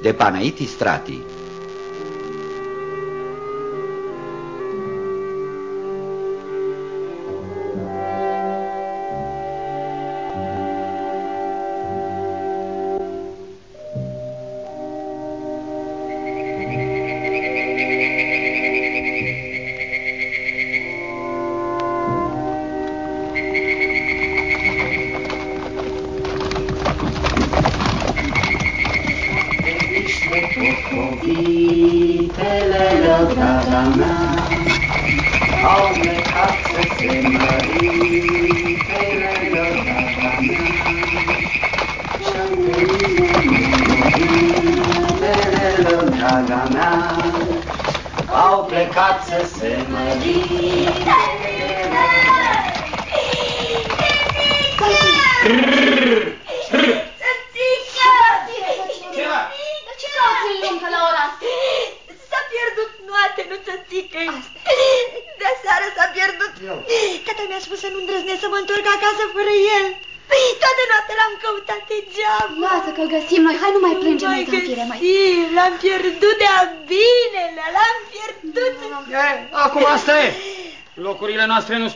Țața Minca de Panaiti Strati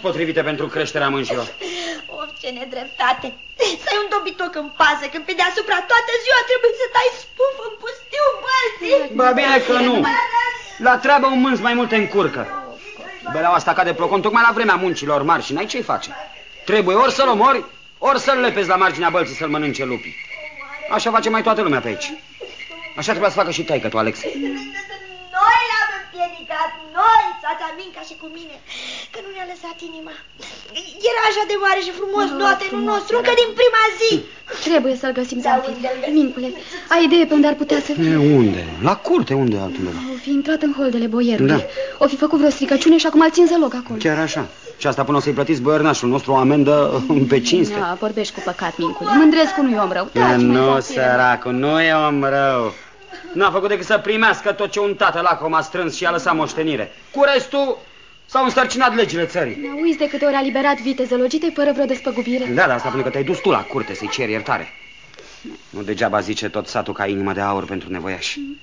potrivite pentru creșterea mânșilor. Of, ce nedreptate! Să ai un dobitoc în pază, când pe deasupra toată ziua trebuie să tai spuf în pustiu bălții. Ba bine că nu. La treabă un mânz mai multe încurcă. Băleaua asta cade plocon tocmai la vremea muncilor mari și n-ai ce-i face. Trebuie ori să-l omori, ori să-l lepezi la marginea bălții să-l mănânce lupii. Așa face mai toată lumea pe aici. Așa trebuie să facă și taică tu, Alex. Noi l-am împiedicat, noi, țața Minca și cu mine că nu ne-a lăsat inima. Era așa de mare și frumos no, notenul nostru, încă din prima zi. Trebuie să-l găsim, Zamfir. Mincule, ai idee pe unde ar putea să fie? E, unde? La curte, unde altundeva? O fi intrat în holdele boierului. Da. O fi făcut vreo stricăciune și acum îl țin loc acolo. Chiar așa. Și asta până o să-i plătiți boiernașul nostru o amendă pe cinste. Da, vorbești cu păcat, Mincule. Mândrescu nu e om rău. Taci, nu, săracu, nu e om rău. N-a făcut decât să primească tot ce un tată lacom a strâns și a lăsat moștenire. Cu restul S-au însărcinat legile țării. Ne uiți de câte ori a liberat viteză logite fără vreo despăgubire? Da, da, asta pentru că te-ai dus tu la curte să-i ceri iertare. Nu degeaba zice tot satul ca inimă de aur pentru nevoiași. Mm.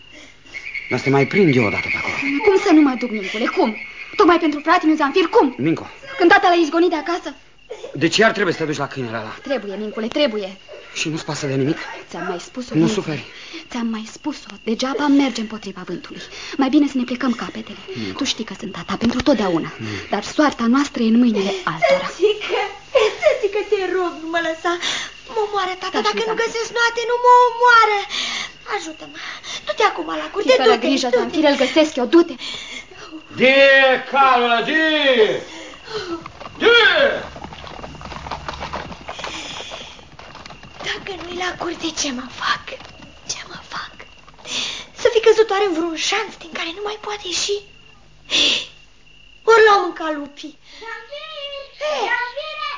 Dar să te mai prind eu odată pe acolo. Cum să nu mă duc, Mincule? Cum? Tocmai pentru fratele Zanfir, cum? Minco. Când tata l-a izgonit de acasă? De ce ar trebui să te duci la câinele ăla? Trebuie, Mincule, trebuie. Și nu-ți pasă de nimic? Ți-am mai spus-o. Nu suferi. Ți-am mai spus-o. Degeaba merge împotriva vântului. Mai bine să ne plecăm capetele. Mm. Tu știi că sunt tata pentru totdeauna. Mm. Dar soarta noastră e în mâinile altora. Tățică, tățică, te rog, nu mă lăsa. Mă omoară, tata. Da, Dacă nu găsesc noate, nu mă omoară. Ajută-mă. Du-te acum la curte, du-te. grijă, Zanfir, îl găsesc eu. Du-te. De calul, de! De! Dacă nu-i la curte, ce mă fac? Ce mă fac? Să fi căzut oare în vreun șanț din care nu mai poate ieși? Ori l-au mâncat lupii. Zamfire!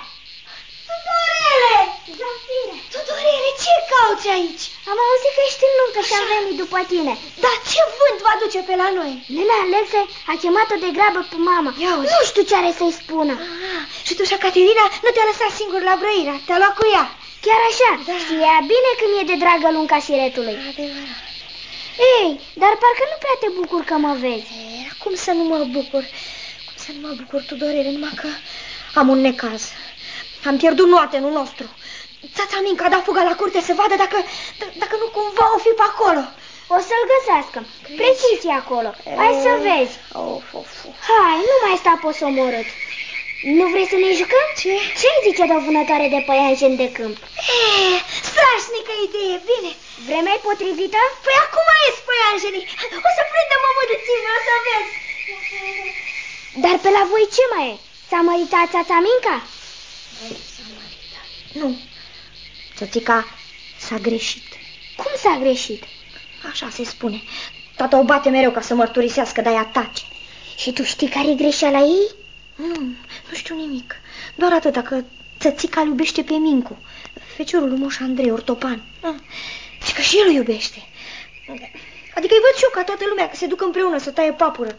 Tudorele! Zamfire! Tudorele, ce cauți aici? Am auzit că ești în nuntă și am venit după tine. Dar ce vânt va duce pe la noi? Nena Alexe a chemat-o de grabă pe mama. Ia nu știu ce are să-i spună. Ah, și tu și Caterina nu te-a lăsat singur la brăirea, te-a luat cu ea. Chiar așa, da. știa bine că mi-e de dragă lunca șiretului. Adevărat. Ei, dar parcă nu prea te bucur că mă vezi. E, cum să nu mă bucur? Cum să nu mă bucur, Tudorele, numai că am un necaz. Am pierdut noatenul nostru. Țața Minca a dat fuga la curte să vadă dacă, dacă nu cumva o fi pe acolo. O să-l găsească. Precis e acolo. Hai să vezi. Of, of, of. Hai, nu mai sta posomorât. Nu vrei să ne jucăm? Ce? Ce zice de o vânătoare de păianjen de câmp? E, strașnică idee, bine. Vremea e potrivită? Păi acum ies păianjenii. O să prindem o mădățime, o să vezi. Dar pe la voi ce mai e? S-a măritat țața Minca? S-a măritat. Nu. Țățica s-a greșit. Cum s-a greșit? Așa se spune. Tata o bate mereu ca să mărturisească, dar ea tace. Și tu știi care e greșeala ei? Nu, nu știu nimic. Doar atât că țățica îl iubește pe Mincu, feciorul lui Moș Andrei, ortopan. Ah, și că și el îl iubește. Adică îi văd și eu ca toată lumea că se duc împreună să taie papură.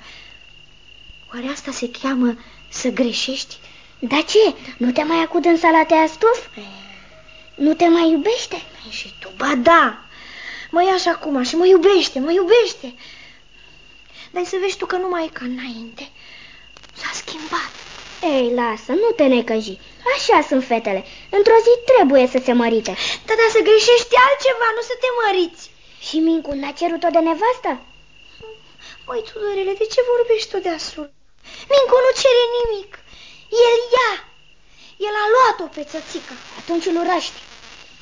Oare asta se cheamă să greșești? Da ce? Nu te mai acud în salatea stuf? Nu te mai iubește? Și tu, ba da, mă ia și acum și mă iubește, mă iubește. Dar să vezi tu că nu mai e ca înainte. S-a schimbat. Ei, lasă, nu te necăji. Așa sunt fetele. Într-o zi trebuie să se mărite. Da, dar să greșești altceva, nu să te măriți. Și Mincu n-a cerut-o de nevastă? Măi, Tudorele, de ce vorbești tot de asul? Mincu nu cere nimic. El ia. El a luat-o pe țățica. Atunci îl urăști.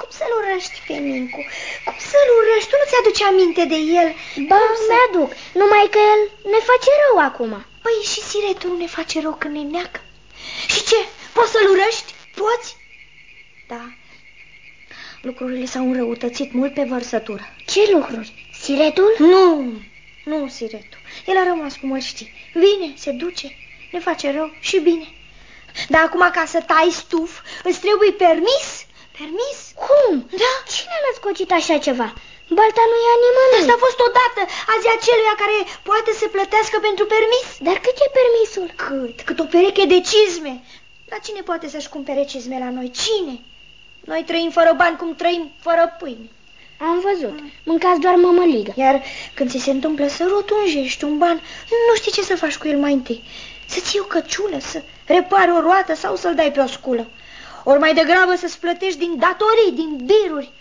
Cum să-l urăști pe Mincu? Cum să-l urăști? Tu nu ți-aduce aminte de el? Ba, Cum să- mi-aduc. Numai că el ne face rău acum. Păi și siretul nu ne face rău când ne neacă? Și ce? Poți să-l urăști? Poți? Da. Lucrurile s-au înrăutățit mult pe vărsătură. Ce lucruri? Siretul? Nu, nu, siretul. El a rămas cum îl știi. Vine, se duce, ne face rău și bine. Dar acum ca să tai stuf, îți trebuie permis? Permis? Cum? Da. Cine l-a scocit așa ceva? Balta nu ia nimănui. Asta a fost odată, azi aceluia care poate să plătească pentru permis. Dar cât e permisul? Cât? Cât o pereche de cizme. Dar cine poate să-și cumpere cizme la noi? Cine? Noi trăim fără bani cum trăim fără pâine. Am văzut. Mâncați doar mămăligă. Iar când ți se întâmplă să rotunjești un ban, nu știi ce să faci cu el mai întâi. Să-ți iei o căciulă, să repari o roată sau să-l dai pe o sculă. Ori mai degrabă să-ți plătești din datorii, din biruri.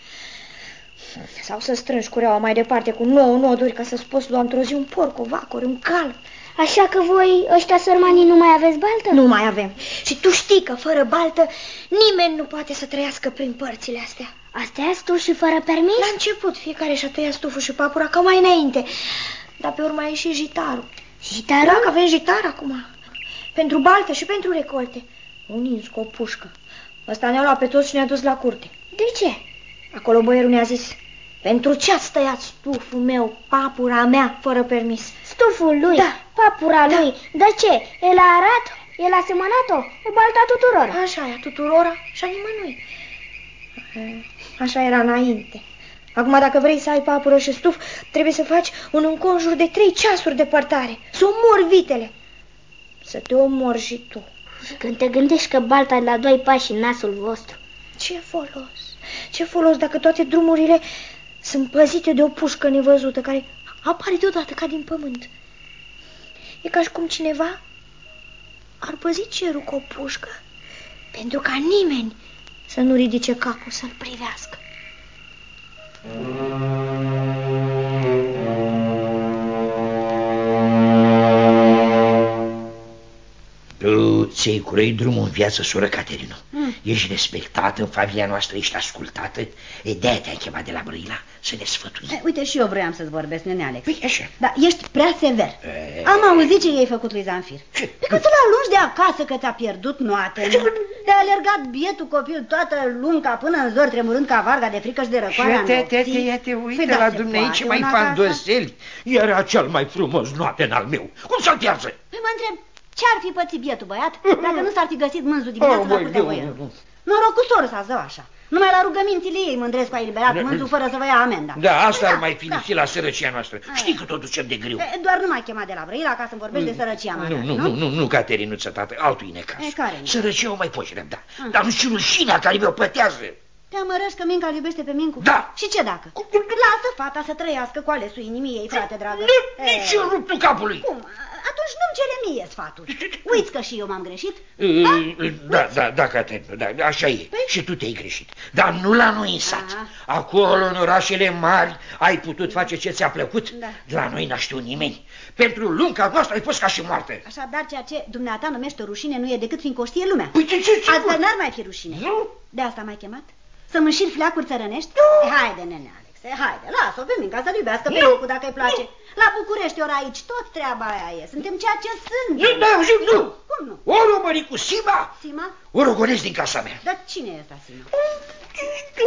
Sau să strângi cureaua mai departe cu nouă noduri ca să-ți poți lua într-o zi un porc, o vacă, ori un cal. Așa că voi, ăștia sărmanii, nu mai aveți baltă? Nu mai avem. Și tu știi că fără baltă nimeni nu poate să trăiască prin părțile astea. Astea tu și fără permis? La început fiecare și-a tăiat stuful și papura ca mai înainte. Dar pe urmă a ieșit jitarul. Jitarul? Da, că avem jitar acum. Pentru baltă și pentru recolte. Un ins cu o pușcă. Ăsta ne-a luat pe toți și ne-a dus la curte. De ce? Acolo boierul ne-a zis, pentru ce ați tăiat stuful meu, papura mea, fără permis? Stuful lui, Da. papura Da. lui. De ce? El a arat? El a semănat-o? E balta tuturor. Așa e, a tuturora și a nimănui. Eh, Așa era înainte. Acum, dacă vrei să ai papură și stuf, trebuie să faci un înconjur de trei ceasuri departare. Să omori vitele. Să te omori și tu. Când te gândești că balta e la doi pași în nasul vostru. Ce folos? Ce folos dacă toate drumurile sunt păzite de o pușcă nevăzută care apare deodată ca din pământ. E ca și cum cineva ar păzi cerul cu o pușcă pentru ca nimeni să nu ridice capul să-l privească. Tu ți-ai curăit drumul în viață, soră Caterino. Mm. Ești respectată în familia noastră, ești ascultată. E de-aia te-am chemat de la Brăila să ne sfătui. E, uite, și eu vreau să-ți vorbesc, nene Alex. Păi așa. Da, ești prea sever. E... Am auzit ce i-ai făcut lui Zanfir. Ce? Pe că ți-l alungi de acasă că ți-a pierdut noate. Te-a alergat bietul copil toată lunga până în zor, tremurând ca varga de frică și de răcoarea Ia te, te, te, nopții. ia te, uite Păi da, la se dumneavoastră ce poate, mai una ca asta. fandoseli. Era cel mai frumos noapte al meu. Cum să-l piarză? Păi mă întreb, ce-ar fi pățit bietul băiat dacă nu s-ar fi găsit mânzul dimineața Oh, la băi, curtea eu- voie? eu- Norocul soră s-a zău așa. Numai la rugămințile ei Mândrescu a eliberat mânzul fără să vă ia amenda. Da, asta Păi ar mai fi da. lipsit la sărăcia noastră. Știi că tot ducem de greu. E, Doar nu m-ai chemat de la Brăila ca să-mi vorbești de sărăcia mea. Nu, nu, nu, nu, nu, Caterinuță, tată, altul e necaz. E, care e? Sărăcia o mai poți răbda. Dar nu și rușinea care mi-o pătează. Te amărăști că Minca îl iubește pe Mincu? Da. Și ce dacă? Lasă fata să trăiască cu alesul inimii ei, frate dragă. Nu, nici în ruptul capului. Cum? Atunci nu-mi cere mie sfatul. Uiți că și eu m-am greșit? E, Da, da, da, Caterina, da, așa e. Și tu te-ai greșit. Dar nu la noi în sat. Aha. Acolo, în orașele mari, ai putut face ce ți-a plăcut. Da. La noi n-a știut nimeni. Pentru lunga noastră ai fost ca și moarte. Așadar, ceea ce dumneata numește rușine nu e decât fiindcă o știe lumea. Păi ce, ce, ce? Altfel n-ar mai fi rușine. Nu? De asta m-ai chemat? Să-mi înșiri fleacuri țărănești? Nu! Haide, nene Alexe, haide, lasă-o pe Minca să-l iubească pe Nu. Mincu dacă îi place. La București ori aici, tot treaba aia e. Suntem ceea ce sunt. Nu, n-ai auzit, nu. Cum nu? Ori o mări cu Sima, Sima? ori o gonesc din casa mea. Dar cine e ăsta, Sima?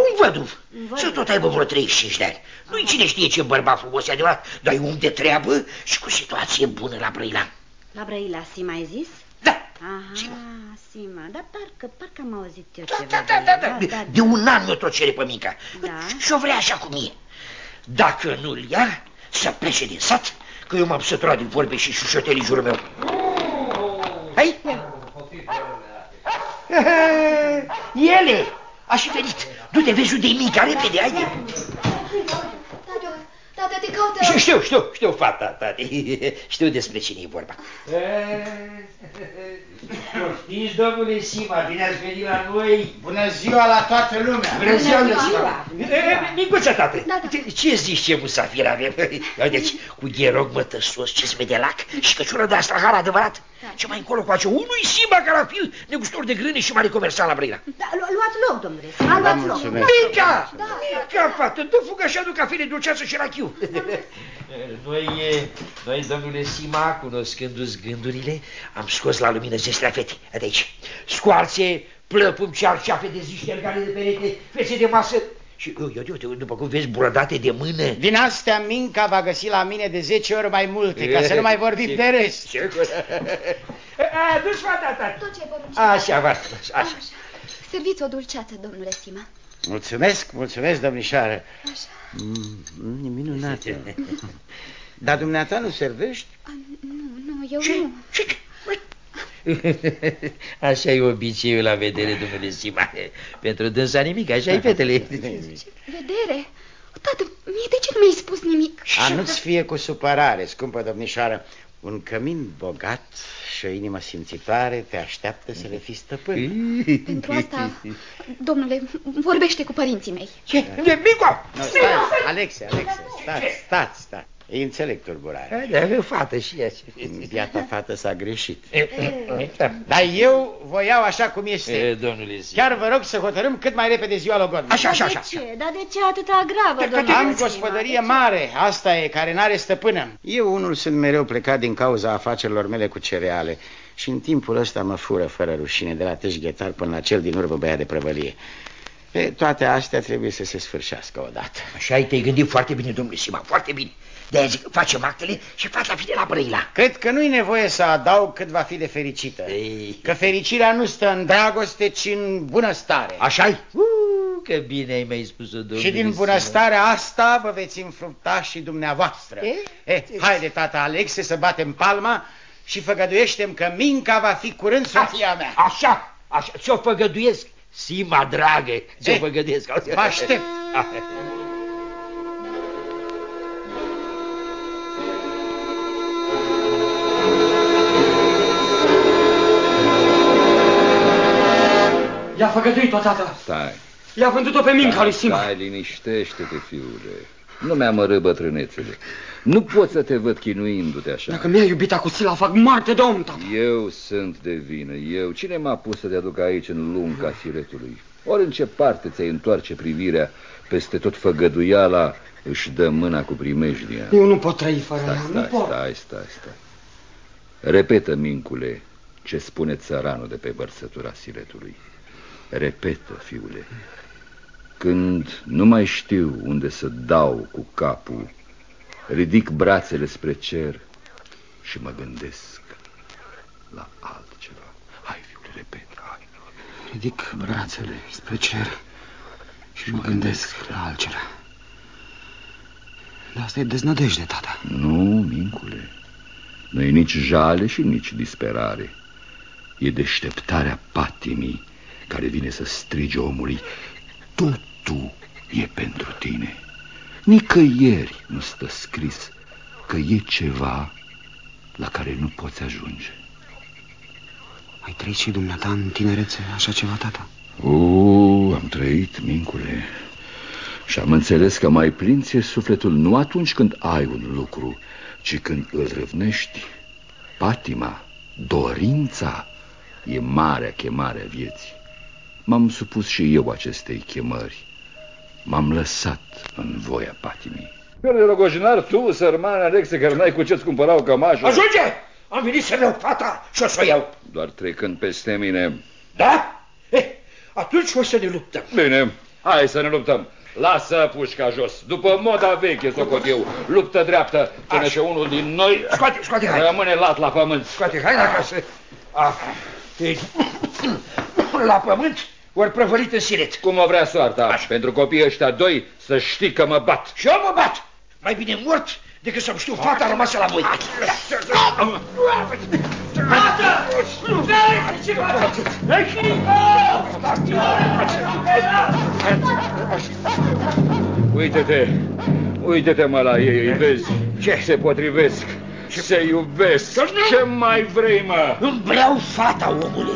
Un văduv. Un văduv. Să tot aibă vreo 35 de ani. Nu-i cine știe ce bărbat frumos e adevărat, dar e om de treabă și cu situație bună la Brăila. La Brăila, Sima ai zis? Da, Aha, Sima. Sima, dar parcă, parcă am auzit eu Da, ceva. da, de da, ea. da, da. De, de un an mi-o tot cere pe mica. Da. Și o vrea așa cum e. Dacă nu-l ia, să plece din sat, că eu m-am săturat din vorbe și șușotelii jurul meu. Hai? Ele! A și venit. Du-te, vezi unde e mica, repede, haide. Te caută... Și știu, știu, știu, fata, tati. Știu despre cine e vorba. Știți, domnule Sima, bine ați venit la noi. Bună ziua la toată lumea! Bună ziua, Bună bună ziua. ziua. Micuță, tată, Da, da. ce zici ce musafir avem? Vedeți, cu gherog mătăsos, ce se vede lac și căciură de astrahar adevărat. Ce mai încolo face unui Sima carafil, negustor de grâne și mare comercial la Brăila. Da, lu- luați loc, domnule. A, luați loc. mulțumesc. Mica! Mica, fată, dă fugă așa, du cafele dulceață și rachiu. Noi, e, noi, domnule Sima, cunoscându-ți gândurile, am scos la lumină zestrea fete. De aici. Scoarțe, plăpum, cearceafe de zi, ștergare de perete, fețe de masă. Și, eu, eu, eu, după cum vezi, buradate de mână. Din astea Minca va găsi la mine de 10 ori mai multe, ca să nu mai vorbim Ce- de rest. Ce... A, Du-ți fata ta. Tot ce porunci. Așa, va, așa. Serviți o dulceață, domnule Sima. Mulțumesc, mulțumesc, domnișoară. Așa. Mm, e minunată. Dar dumneata nu servești? A, nu, nu, eu Ce? nu. Ce? Așa e obiceiul la vedere, domnule Sima. Pentru dânsa nimic, așa e fetele. Vedere? Tată, mie de ce nu mi-ai spus nimic? A nu-ți fie cu supărare, scumpă domnișoară. Un cămin bogat și o inimă simțitoare te așteaptă să le fii stăpân. Pentru asta, domnule, vorbește cu părinții mei. Ce? Mico! Nu, stați, Alexe, Alexe, stați, stați, stați. Îi înțeleg tulburarea. Da, avem fată și ea. Biata fată s-a greșit. Da. Dar eu voiau așa cum este. E, Domnule Sima. Chiar vă rog să hotărâm cât mai repede ziua logodnică. Așa, așa, Dar de așa. ce? Dar de ce atâta gravă, domnule? Am Sima? gospodărie mare, asta e, care n-are stăpână. Eu unul sunt mereu plecat din cauza afacerilor mele cu cereale și în timpul ăsta mă fură fără rușine, de la teșghetar până la cel din urmă băiat de prăvălie. Pe toate astea trebuie să se sfârșească odată. Așa ai te-ai gândit foarte bine, domnule Sima, foarte bine. De-aia zic, facem actele și fata vine la Brăila. Cred că nu-i nevoie să adaug cât va fi de fericită. Ei. Că fericirea nu stă în dragoste, ci în bunăstare. Așa-i? Uh, că bine ai mai spus-o, domnule Și din Sima. bunăstarea asta vă veți înfrupta și dumneavoastră. E? Eh, haide, tata Alexe, să batem palma și făgăduiește că Minca va fi curând soția mea. Așa, așa, ți-o făgăduiesc. Sima, dragă, ți-o Eh, făgăduiesc. vă aștept. I-a făgăduit-o, tată. Stai, I-a vândut-o pe minca lui Sima. stai, liniștește-te, fiule. Nu mi-a mărât bătrânețele. Nu pot să te văd chinuindu-te așa. Dacă mi-a iubit acusila, fac moarte de om, tată. Eu sunt de vină, eu. Cine m-a pus să te aduc aici în lunga siretului? Ori în ce parte ți-ai întoarce privirea peste tot făgăduiala își dă mâna cu primejdia. Eu nu pot trăi fără Stai, ea, nu stai, pot. stai, stai, stai. Repetă, mincule, ce spune țăranul de pe vărsătura siretului. Repetă, fiule. Când nu mai știu unde să dau cu capul, ridic brațele spre cer și mă gândesc la altceva. Hai, fiule, repetă, hai. Ridic brațele spre cer și mă gândesc la altceva. Dar asta e deznădejde, tata. Nu, mincule, nu e nici jale și nici disperare. E deșteptarea patimii care vine să strige omului. Totul e pentru tine. Nicăieri nu stă scris că e ceva la care nu poți ajunge. Ai trăit și dumneata în tinerețe așa ceva, tata? O, am trăit, mincule, și am înțeles că mai plin ți sufletul nu atunci când ai un lucru, ci când îl râvnești. Patima, dorința, e marea chemare a vieții. M-am supus și eu acestei chemări. M-am lăsat în voia patimii. Fiul de rogojinar, tu, sărman Alexe, care n-ai cu ce-ți cumpăra o cămașă. Ajunge! Am venit să-mi iau fata și o să o iau. Doar trecând peste mine. Da? Eh, atunci o să ne luptăm. Bine, hai să ne luptăm. Lasă pușca jos. După moda veche, socot eu. Luptă dreaptă, până și unul din noi Scoate, scoate, hai. rămâne lat la pământ. Scoate, hai la casă. Ah, e- la pământ, ori prăvălit în siret. Cum o vrea soarta. Așa. Pentru copiii ăștia doi să știi că mă bat. Și eu mă bat. Mai bine mort decât să-mi știu fata rămasă la voi. Uite-te, Uite-te mă la ei, îi vezi? Ce? Se potrivesc, ce? se iubesc. Ce mai vrei, mă? Îmi vreau fata, omule.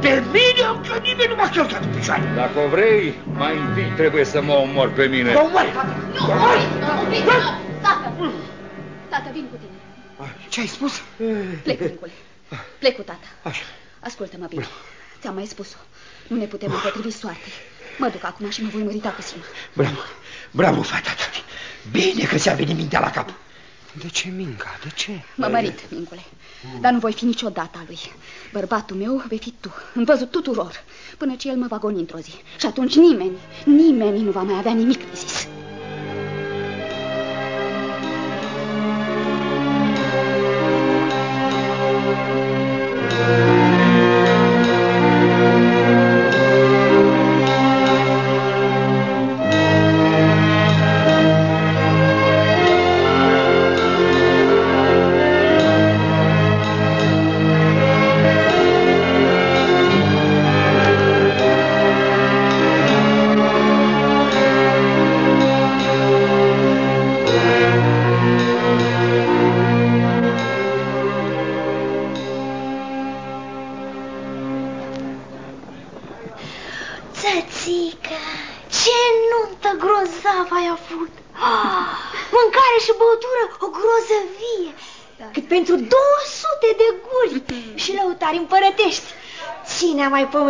De mine încă nimeni nu m-a călcat în picioare. Dacă o vrei, mai întâi trebuie să mă omor pe mine. Mă omori! Nu, Tată! Tată, vin cu tine. Ce ai spus? Plec, Nicule. Plec cu tata. Așa. Ascultă-mă bine. Ți-am mai spus-o. Nu ne putem împotrivi soartei. Mă duc acum și mă voi mărita cu Sima. Bravo, bravo, fata ta. Bine că ți-a venit mintea la cap. De ce, Minca? De ce? Mă mărit, Mincule. Dar nu voi fi niciodată a lui. Bărbatul meu vei fi tu, în văzut tuturor, până ce el mă va goni într-o zi. Și atunci nimeni, nimeni nu va mai avea nimic de zis.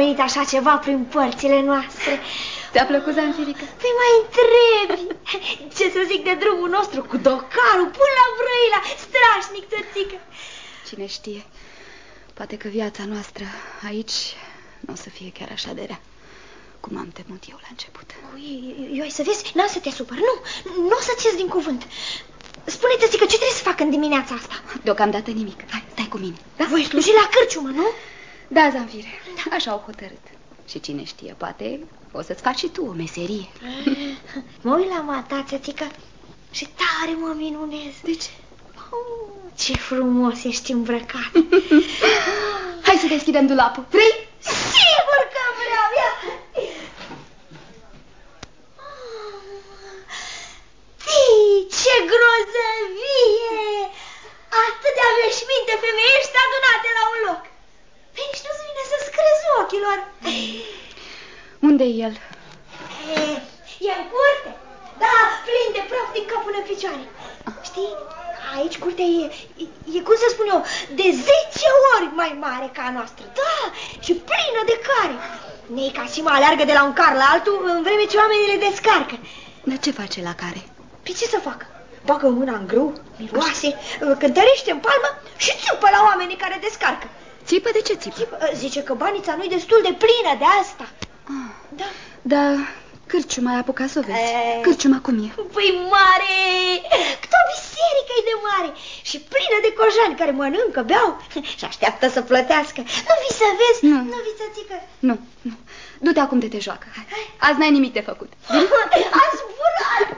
A mai pomenit așa ceva prin părțile noastre? Ți-a plăcut, Zanfirica? Păi mai întrebi! Ce să zic de drumul nostru cu docarul până la Brăila, strașnic, țățică! Cine știe, poate că viața noastră aici nu o să fie chiar așa de rea cum am temut eu la început. Eu ai să vezi, n-am să te supăr, nu, nu o să-ți ies din cuvânt. Spune-te, că ce trebuie să fac în dimineața asta? Deocamdată nimic. Hai, stai cu mine. Da? Voi sluji la cârciumă, nu? Da, Zanfire, da. așa au hotărât. Și cine știe, poate o să-ți faci și tu o meserie. Mă uit la mata, țățică, și tare mă minunez. De ce? Oh, ce frumos ești îmbrăcat. Hai să deschidem dulapul. Vrei? Sigur că vreau, ia! Tii, ce grozăvie! Atâtea veșminte femeiești adunate la un loc. Păi nici nu-ți vine să-ți crezi ochilor. unde e el? E, e în curte. Da, plin de praf din cap până în picioare. Știi, aici curtea e, e, e, cum să spun eu, de 10 ori mai mare ca a noastră. Da, și plină de care. Neica și mă aleargă de la un car la altul în vreme ce oamenii le descarcă. Dar ce face la care? Păi ce să facă? Bagă mâna în grâu, miroase, cântărește în palmă și țipă la oamenii care descarcă. Țipă? De ce țipă? țipă zice că banița nu-i destul de plină de asta. Ah, da. Da, cârciuma ai apucat să o vezi. E... Cârciuma cum e? Păi mare! Cât o biserică e de mare și plină de cojani care mănâncă, beau și așteaptă să plătească. Nu vii să vezi? Nu. Nu vii să țică? Nu, nu. Du-te acum de te joacă. Hai. Azi n-ai nimic de făcut. Azi burat!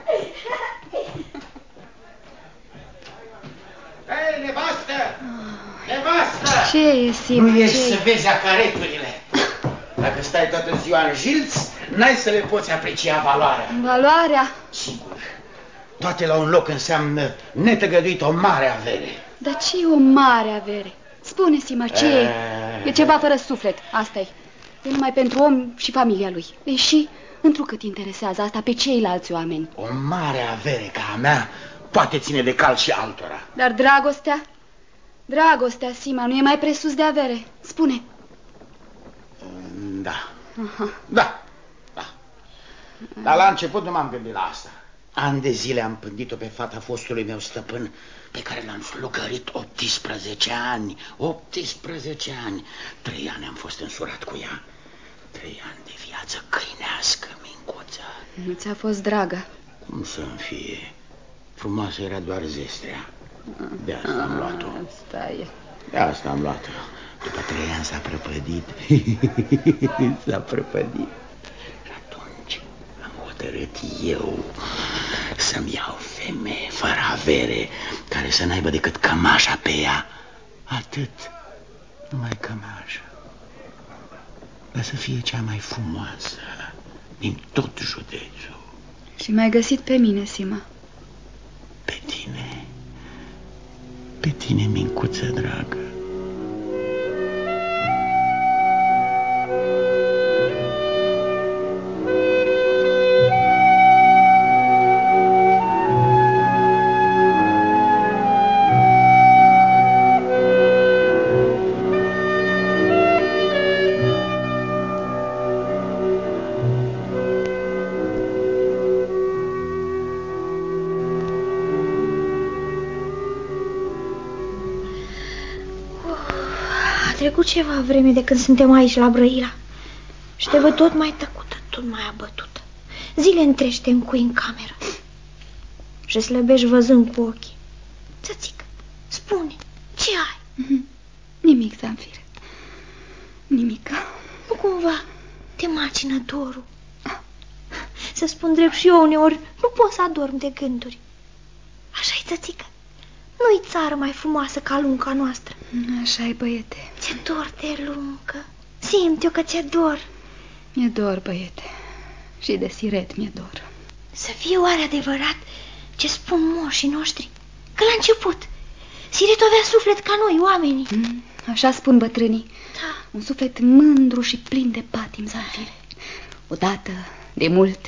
Hei, nevastă! Nevastă! Ce e, Sima? Nu ești să vezi acareturile. Dacă stai toată ziua în jilț, n-ai să le poți aprecia valoarea. Valoarea? Sigur. Toate la un loc înseamnă netăgăduit o mare avere. Dar ce e o mare avere? Spune, Sima, ce e? E ceva fără suflet, asta e. E numai pentru om și familia lui. Deși, întrucât interesează asta pe ceilalți oameni. O mare avere ca a mea poate ține de cal și altora. Dar dragostea? Dragostea, Sima, nu e mai presus de avere. Spune. Da. Aha. Da. Da. Dar la început nu m-am gândit la asta. An de zile am pândit-o pe fata fostului meu stăpân, pe care l-am slugărit 18 ani. 18 ani. Trei ani am fost însurat cu ea. Trei ani de viață câinească, mincuță. Nu ți-a fost dragă? Cum să-mi fie? Frumoasă era doar zestrea. De asta am luat-o. Asta e. De asta am luat-o. După trei ani s-a prăpădit. s-a prăpădit. Și atunci am hotărât eu să-mi iau femeie fără avere, care să n-aibă decât cămașa pe ea. Atât. Numai cămașa. Dar să fie cea mai frumoasă din tot județul. Și m-ai găsit pe mine, Sima. tine, pe tine, mincuță dragă. Vreme de când suntem aici la Brăila și te văd tot mai tăcută, tot mai abătută. Zile întregi te încui în cameră și slăbești văzând cu ochii. Țățică, spune, ce ai? Nimic, Zanfire. Nimic. Nu cumva te macină dorul. Să spun drept și eu uneori nu pot să adorm de gânduri. Așa-i, țățică. Nu-i țară mai frumoasă ca lunca noastră. Așa-i, băiete. Ți-e dor de luncă. Simt eu că ți-e dor. Mi-e dor, băiete. Și de siret mi-e dor. Să fie oare adevărat ce spun moșii noștri? Că la început Siretul avea suflet ca noi, oamenii. Mm, așa spun bătrânii. Da. Un suflet mândru și plin de patim, Zanfire. Odată, de mult,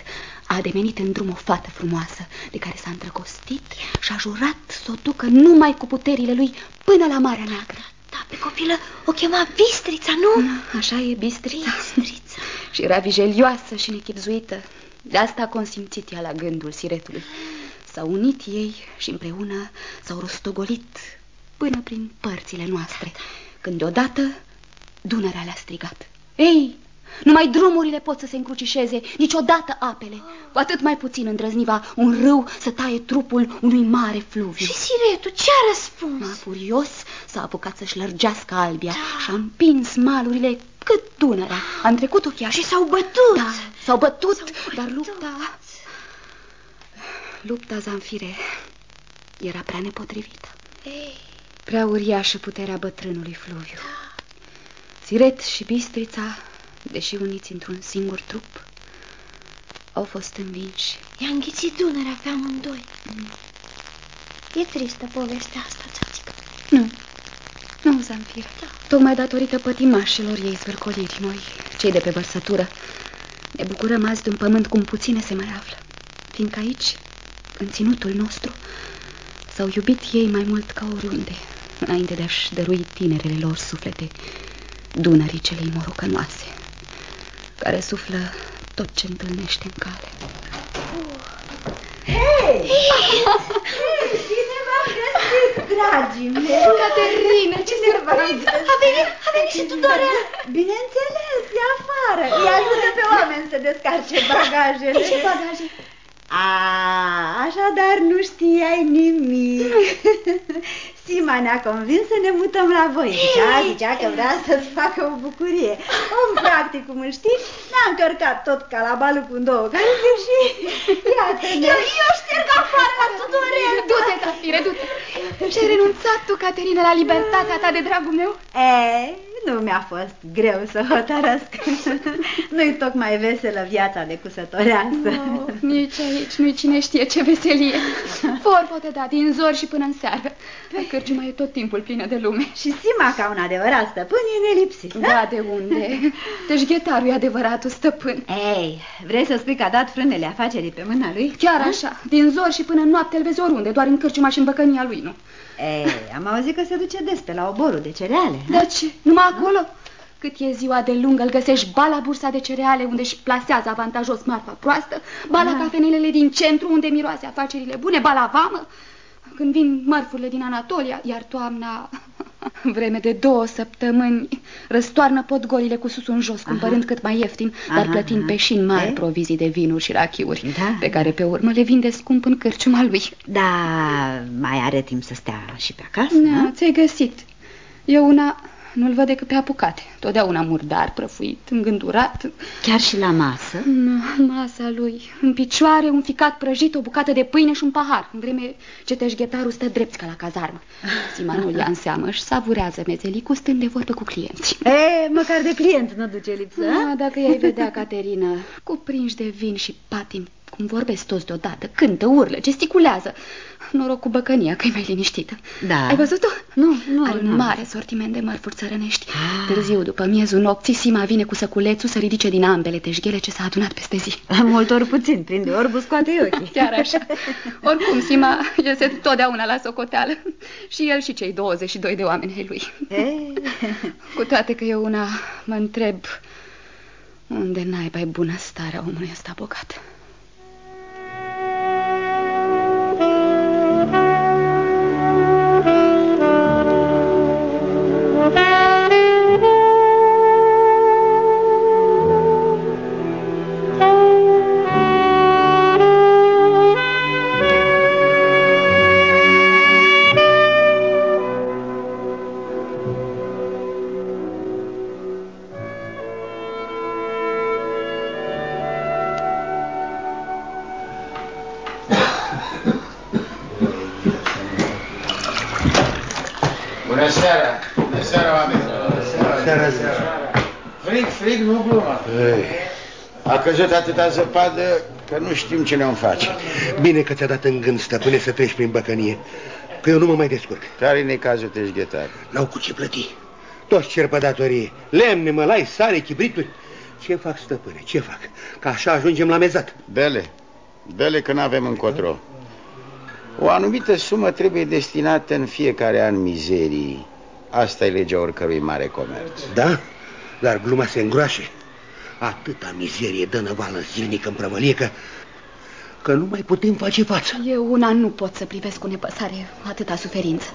a ademenit în drum o fată frumoasă de care s-a îndrăgostit și a jurat să o ducă numai cu puterile lui până la Marea Neagră. Da, pe copilă o chema Bistrița, nu? Așa e Bistrița. Bistrița. și era vijelioasă și nechipzuită. De asta a consimțit ea la gândul siretului. S-au unit ei și împreună s-au rostogolit până prin părțile noastre, când deodată Dunărea le-a strigat. Ei, numai drumurile pot să se încrucișeze, niciodată apele. Cu atât mai puțin îndrăzniva un râu să taie trupul unui mare fluviu. Și siretul ce-a răspuns? Ma, furios, s-a apucat să-și lărgească albia da. și a împins malurile cât Dunărea. A întrecut-o chiar. Și s-au bătut. Da, s-au bătut, bătut, dar lupta... Lupta, Zanfire, era prea nepotrivită. Ei. Prea uriașă puterea bătrânului Fluviu. Siret și Bistrița, deși uniți într-un singur trup, au fost învinși. I-a înghițit Dunărea pe amândoi. Mm. E tristă povestea asta, țațică. Nu, nu, Zanfir. Da. Tocmai datorită pătimașilor ei zvârcoliri noi, cei de pe vărsătură, ne bucurăm azi de un pământ cum puține se mai află, fiindcă aici, în ținutul nostru, s-au iubit ei mai mult ca oriunde, înainte de a-și dărui tinerele lor suflete, Dunării celei morocănoase, care suflă tot ce întâlnește în cale. Hei! Cine v-am găsit, dragii mei? Caterina, ce surpriză! A venit, a venit și Tudorel! Bineînțeles, e afară. Îi ajută pe oameni să descarce bagajele. Ce bagaje? A, așadar nu știai nimic. Sima ne-a convins să ne mutăm la voi. Zicea, zicea că vrea să-ți facă o bucurie. Om practic, cum îl știi, ne-a încărcat tot calabalul cu două carife și iată-ne. Eu, eu șterg afară la Tudorel. Du-te, Zafire, du-te. Și-ai renunțat tu, Caterina, la libertatea ta de dragul meu? E, nu mi-a fost greu să hotărăsc. Nu-i tocmai veselă viața de cusătoreasă. No, nici aici nu-i cine știe ce veselie. Vorbă te da din zor și până în seară. Cărciuma e tot timpul plină de lume. Și Sima, ca un adevărat stăpân, e nelipsit. Da, da de unde? Deci ghetarul e adevăratul stăpân. Ei, vrei să spui că a dat frânele afacerii pe mâna lui? Chiar așa. Din zor și până în noapte îl vezi oriunde, doar în cărciuma și în băcănia lui, nu? Ei, am auzit că se duce des pe la oborul de cereale. De ce? Numai acolo? Cât e ziua de lungă, îl găsești ba la bursa de cereale, unde își plasează avantajos marfa proastă, ba la cafenelele din centru, unde miroase afacerile bune, ba la vamă, când vin mărfurile din Anatolia, iar toamna, vreme de două săptămâni, răstoarnă podgorile cu sus în jos, cumpărând cât mai ieftin, dar Aha, plătind aha. pe șin mari E? provizii de vinuri și rachiuri, Da. pe care pe urmă le vinde scump în cârciuma lui. Da, mai are timp să stea și pe acasă, Da, nu? ți-ai găsit. Eu una nu-l văd decât pe apucate. Totdeauna murdar, prăfuit, îngândurat. Chiar și la masă? Na, masa lui. În picioare, un ficat prăjit, o bucată de pâine și un pahar. În vreme ce teșghetarul stă drept ca la cazarmă. Sima nu ia în seamă și savurează mezelicul stând de vorbă cu clienții. E, măcar de client nu duce lipsă, a? Da, dacă i-ai vedea, Caterina, cuprinși de vin și patim, cum acum vorbesc toți deodată, cântă, urlă, gesticulează. Noroc cu băcănia, că e mai liniștită. Da. Ai văzut-o? Nu, nu. Are un nu. mare sortiment de mărfuri țărănești. Ah. Târziu, după miezul nopții, Sima vine cu săculețul să ridice din ambele teșghele ce s-a adunat peste zi. Mult ori puțin, prinde orbu, scoate ochii. Chiar așa. Oricum, Sima iese totdeauna la socoteală. Și el și cei 22 de oameni ai lui. Ei. Cu toate că eu una mă întreb unde naiba e bună starea omului ăsta bogat. Căzut atâta zăpadă că nu știm ce ne-om face. Bine că ți-a dat în gând, stăpâne, să treci prin băcănie, că eu nu mă mai descurc. Care-i necazul teșghetar? N-au cu ce plăti. Toți cer pe datorie. Lemne, mălai, sare, chibrituri. Ce fac, stăpâne, ce fac? Că așa ajungem la mezat. Bele, bele că n-avem încotro. O anumită sumă trebuie destinată în fiecare an mizerii. Asta e legea oricărui mare comerț. Da? Dar gluma se îngroașe. Atâta mizerie dă năvală zilnic în prăvălie că, că nu mai putem face față. Eu una nu pot să privesc cu nepăsare atâta suferință.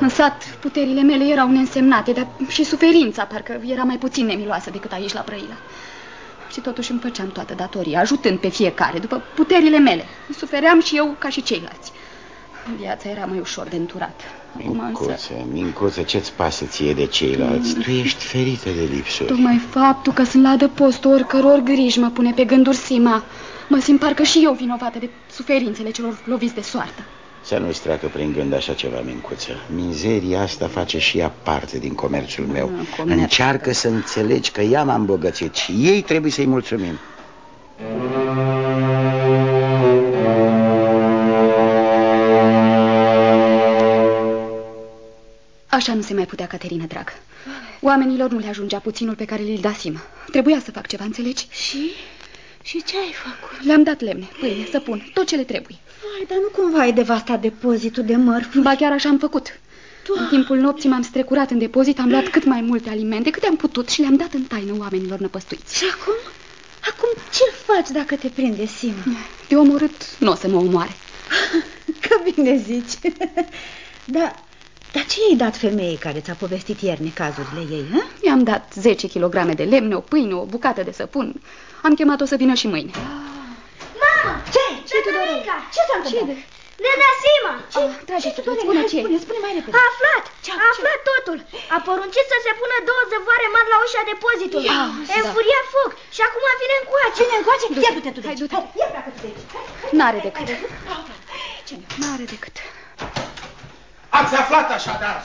În sat, puterile mele erau neînsemnate, dar și suferința parcă era mai puțin nemiloasă decât aici la Brăila. Și totuși îmi făceam toată datoria, ajutând pe fiecare, după puterile mele. Sufeream și eu ca și ceilalți. Viața era mai ușor de înturat. Acum însă, Mincuță, mincuță, ce-ți pasă ție de ceilalți? Tu ești ferită de lipsuri. tocmai faptul că sunt la adăpost oricăror griji mă pune pe gânduri Sima. Mă simt parcă și eu vinovată de suferințele celor loviți de soartă. Să nu-ți treacă prin gând așa ceva, mincuță. Mizeria asta face și ea parte din comerțul meu. Ah, comerț. Încearcă să înțelegi că ea m-a îmbogățit și ei trebuie să-i mulțumim. Așa nu se mai putea, Caterina, dragă. Oamenilor nu le ajungea puținul pe care li-l da Sima. Trebuia să fac ceva, înțelegi? Și? Și ce ai făcut? Le-am dat lemne, pâine, săpun, tot ce le trebuie. Vai, dar nu cumva ai devastat depozitul de mărfuri? Ba chiar așa am făcut. În timpul nopții m-am strecurat în depozit, am luat cât mai multe alimente, câte am putut și le-am dat în taină oamenilor năpăstuiți. Și acum? Acum ce faci dacă te prinde Sima? De omorât nu o să mă omoare. Că bine zici. da, dar ce i-ai dat femeii care ți-a povestit ieri necazurile ei, hă? I-am dat 10 kg de lemne, o pâine, o bucată de săpun. Am chemat-o să vină și mâine. Mamă! Ce? Ce, Tudorica? Ce s-a întâmplat? Ne da Sima! Ce? Trage, Ce, Tudorel? spune Hai, ce spune, spune mai repede. A aflat! Ce- A aflat totul! A poruncit să se pună două zăvoare mari la ușa depozitului. Ia, E înfuriat foc și acum vine încoace. Cine încoace? Ia du-te tu de Hai, aici. du-te. Hai, ia pleacă tu de aici. Hai, hai. N-are decât. N-are decât. Ați aflat așadar?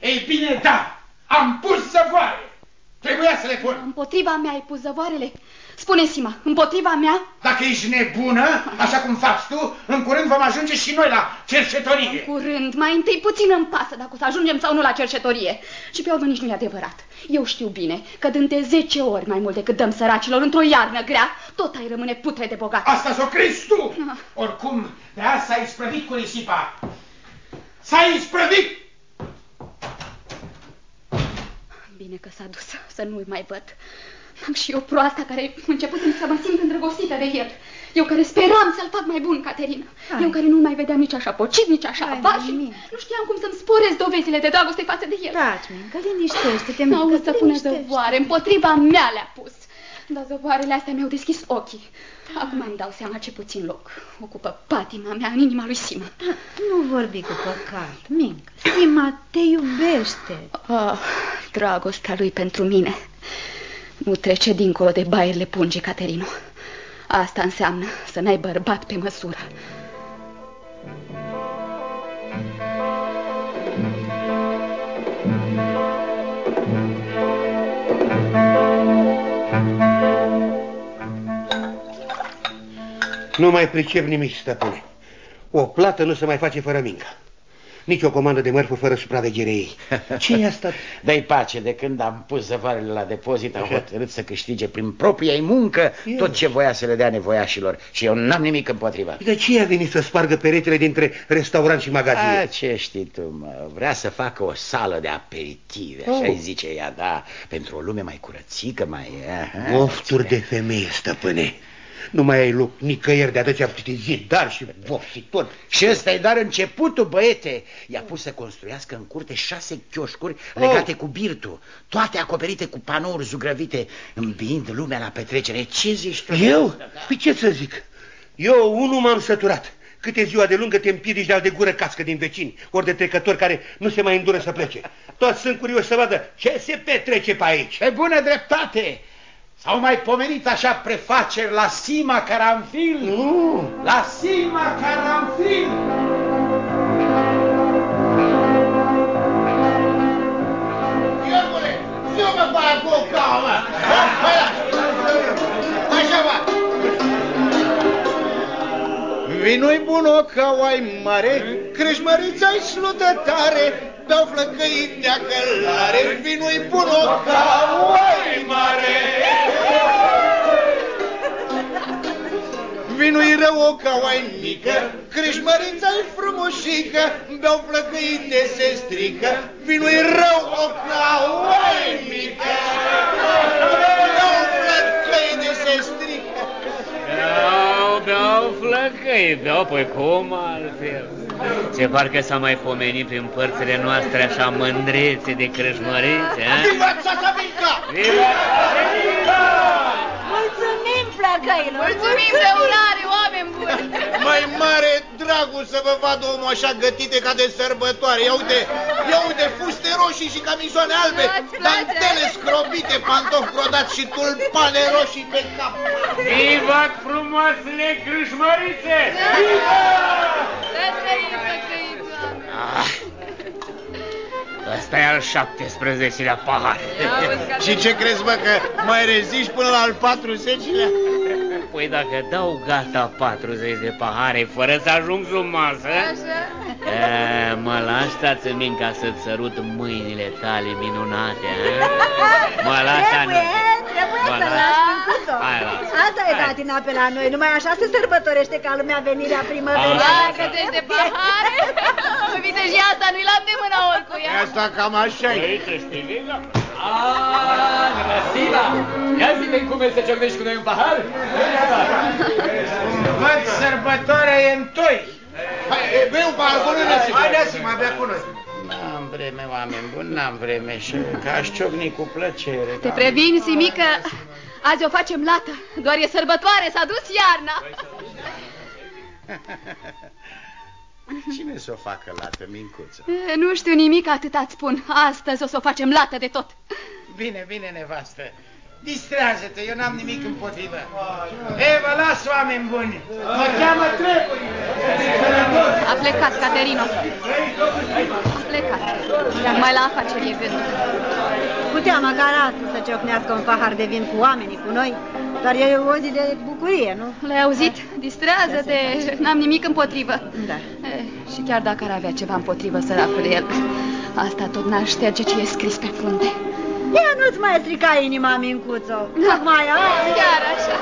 Ei bine, da, am pus zăvoare. Trebuia să le pun. Împotriva mea ai pus zăvoarele? Spune, Sima, împotriva mea? Dacă ești nebună, așa cum faci tu, în curând vom ajunge și noi la cercetorie. Curând, mai întâi puțin îmi pasă dacă o să ajungem sau nu la cercetorie. Și pe urmă nici nu e adevărat. Eu știu bine că dând de 10 ori mai mult decât dăm săracilor într-o iarnă grea, tot ai rămâne putre de bogat. Asta s-o crezi tu. Oricum, de asta ai isprăvit cu risipa. S-a isprăvit! Bine că s-a dus, să nu-l mai văd. Am și eu proasta care început să mă simt îndrăgostită de el. Eu care speram să-l fac mai bun, Caterina. Hai. Eu care nu mai vedeam nici așa pocit, nici așa Hai, avar și nimic. nu știam cum să-mi sporesc dovezile de dragoste față de el. Taci, Mincă, liniștește-te, N-au Mincă, să pune liniștește. zăvoare, împotriva mea le-a pus. Dar zăvoarele astea mi-au deschis ochii. Acum îmi dau seama ce puțin loc ocupă patima mea în inima lui Sima. Nu vorbi cu păcat, Mincă. Sima te iubește. Oh, dragostea lui pentru mine nu trece dincolo de baierile pungi, Caterino. Asta înseamnă să n-ai bărbat pe măsură. Nu mai pricep nimic, stăpâne. O plată nu se mai face fără minca. Nici o comandă de mărfuri fără supraveghere ei. Ce e asta? Dai pace, de când am pus zăvarele la depozit, am hotărât să câștige prin propria ei muncă Eu. tot ce voia să le dea nevoiașilor. Și eu n-am nimic împotriva. De ce a venit să spargă peretele dintre restaurant și magazie? A, ce știi tu, mă? Vrea să facă o sală de aperitive, așa Oh. îi zice ea, da, pentru o lume mai curățică, mai... Aha, Ofturi de femeie, stăpâne. Nu mai ai loc nicăieri de atâția zidari și vopsitori. Și ăsta e doar începutul, băiete. I-a pus să construiască în curte șase chioșcuri legate cu birtul, toate acoperite cu panouri zugrăvite, îmbiind lumea la petrecere. Ce zici tu? Eu? Păi ce să zic? Eu unul m-am săturat. Câte ziua de lungă te împiedici de al de gură cască din vecini, ori de trecători care nu se mai îndură să plece. Toți sunt curioși să vadă ce se petrece pe aici. Pe bună dreptate! S-au mai pomenit așa prefaceri la Sima Caranfil? Nu! La Sima Caranfil! Iorgule, zi-o-mă pe aia cu o cauă, mă! Hai la! Așa, mă! Vinui bun o cauai mare, crâșmărița-i slută tare, beau flăcăi de călare, vinui bun o cauai mare. Vinui rău o cauai mică, crâșmărița-i frumușică, beau flăcăi de se strică, vinui rău o cauai mică, beau flăcăi de se strică. Beau, beau flăcăi, beau, păi cum altfel? Se parcă s-a mai pomenit prin părțile noastre așa mândrețe de crâșmărițe, a? Viva țața mică! Viva! Mulțumim, flăcăilor! Mulțumim de urare, oameni buni! Mai mare dragul să vă vadă omul așa gătite ca de sărbătoare. Ia uite, ia uite, fuste roșii și camisoane albe, dantele scrobite, pantofi brodați și tulpane roșii pe cap. Viva frumoasele crâșmărițe! Să trăim, flăcăii, Doamne! Ah, Ăsta e al 17-lea pahar. Și ce crezi, bă, că mai reziști până la al 40-lea? Păi dacă dau gata 40 de pahare fără să ajung sub masă, Așa? E, mă lași stați în mine ca să-ți sărut mâinile tale minunate, a? Mă lași Anu. Trebuie, trebuie Mă să lași. lași mâncuțo. Hai, las. Asta e Hai. datina pe la noi, numai așa se sărbătorește ca lumea venirea primăverii. Dacă te de pahare, uite și asta nu-i la îndemână oricui. a? Asta cam așa e. Păi, să știi, Viva. Ah, Grăsila! Ia zi cum e să ciocnești cu noi un pahar? Văd sărbătoarea e întoi. Hai, e, bei un pahar, bună, Năsima. Hai, Năsima, bea cu noi. N-am vreme, oameni buni, n-am vreme și că aș ciocni cu plăcere. Te previn, Simică, azi o facem lată. Doar e sărbătoare, s-a dus iarna. Cine să o facă lată, mincuță? E, Nu știu nimic, atât îți spun. Astăzi o să o facem lată de tot. Bine, bine, nevastă. Distrează-te, eu n-am nimic împotrivă. E, vă las, oameni buni. Mă cheamă treburi. A plecat, Caterino. A plecat. Mai la afaceri e gândul. Puteam măcar să ciocnească un pahar de vin cu oamenii, cu noi, dar e o zi de bucurie, nu? L-ai auzit? Distrează-te, n-am nimic împotrivă. Da. E, și chiar dacă ar avea ceva împotrivă săracul de el, asta tot n-aș șterge ce e scris pe frunte. Ea nu-ți mai strica inima, Mincuțo. Tocmai azi. Chiar așa.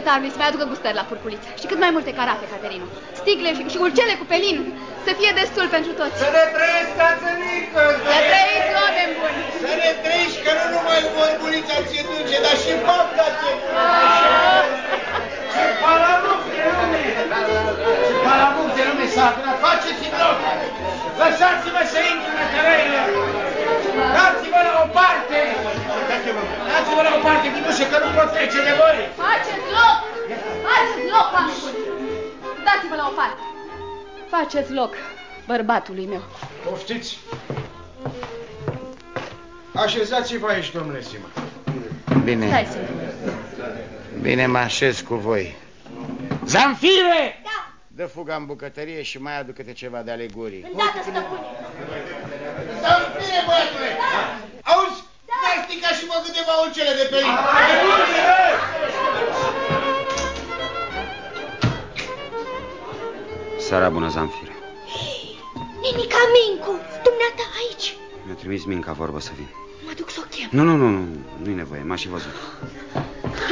Spune-te șghetarului să mai aducă gustări la purpuliță și cât mai multe carate, Caterino. Sticle și, și ulcele cu pelin. Să fie destul pentru toți. Să ne trăiesc, tățănică! Să trăiți, oameni buni! Să ne trăiești că nu numai vorbulița ți-e dulce, dar și fapta ți-e Ce palamuc de lume! Ce palamuc de lume s-a adunat! Faceți-mi loc! Lăsați-mă să intru în cărăile! Dați-vă la o parte! Dați-vă la o parte, Dinușe, că nu pot trece de voi! Faceți loc! Faceți loc, oameni buni! Dați-vă la o parte. Faceți loc. bărbatului meu. Poftiți! Așezați-vă aici, domnule Sima. Bine. Stai, Sima. Bine mă așez cu voi. Zanfire! Da. Dă fuga în bucătărie și mai adu câte ceva de alegorii. Îndată, stăpâne. Zanfire, băiatule! Auzi? Da. Mi-ar stica și mă câteva ucele de pe aici. Seara bună, Zanfire. Nenica Mincu, dumneata aici. Mi-a trimis Minca vorbă să vin. Mă duc să o chem. Nu, nu, nu, nu, nu-i nevoie, m-a și văzut.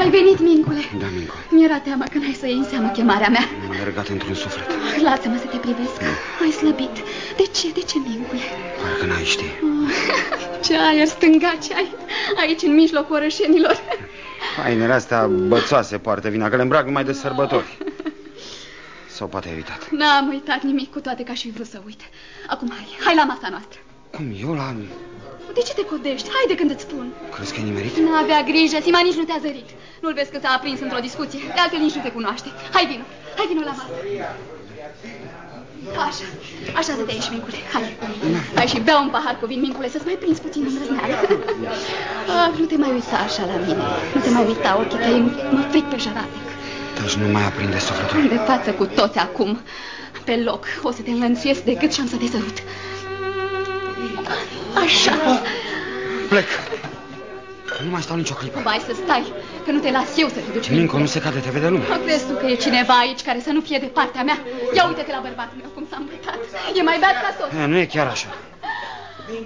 Ai venit, Mincule. Da, Mincu, Mi-era teamă că n-ai să iei în seamă chemarea mea. m-am alergat într-un suflet. Ah, Lasă-mă să te privesc. Ai slăbit. De ce? De ce, Mincule? Parcă n-ai ști. Ce aer stângaci ai aici în mijlocul orășenilor. Hainele astea bățoase poartă vina, că le îmbrac numai de sărbători. Sau poate ai uitat. N-am uitat nimic cu toate că aș fi vrut să uit. Acum hai, hai la masa noastră. Cum, eu la... De ce te codești? Haide când îți spun. Crezi că e nimerit? N-avea grijă, Sima nici nu te-a zărit. Nu-l vezi că s-a aprins într-o discuție. De altfel nici nu te cunoaște. Hai vino, hai vino la masă. Așa, așa să te aici, Mincule. Hai. Hai și bea un pahar cu vin, Mincule, să-ți mai prinzi puțin îndrăzneală. Ah, nu te mai uita așa la mine. Nu te mai uita, ochii tăi mă fric pe jărate. Deci nu mai aprinde sufletul. De față cu toți acum. Pe loc, o să te înlănțuiesc de gât și am să te sărut. Așa. Plec. Nu mai stau nicio clipă. Vai să stai, că nu te las eu să te duci. Minco, nu se cade, te vede lumea. Crezi tu că e cineva aici care să nu fie de partea mea? Ia uite-te la bărbatul meu cum s-a îmbătat. E mai beat ca tot. E, nu e chiar așa.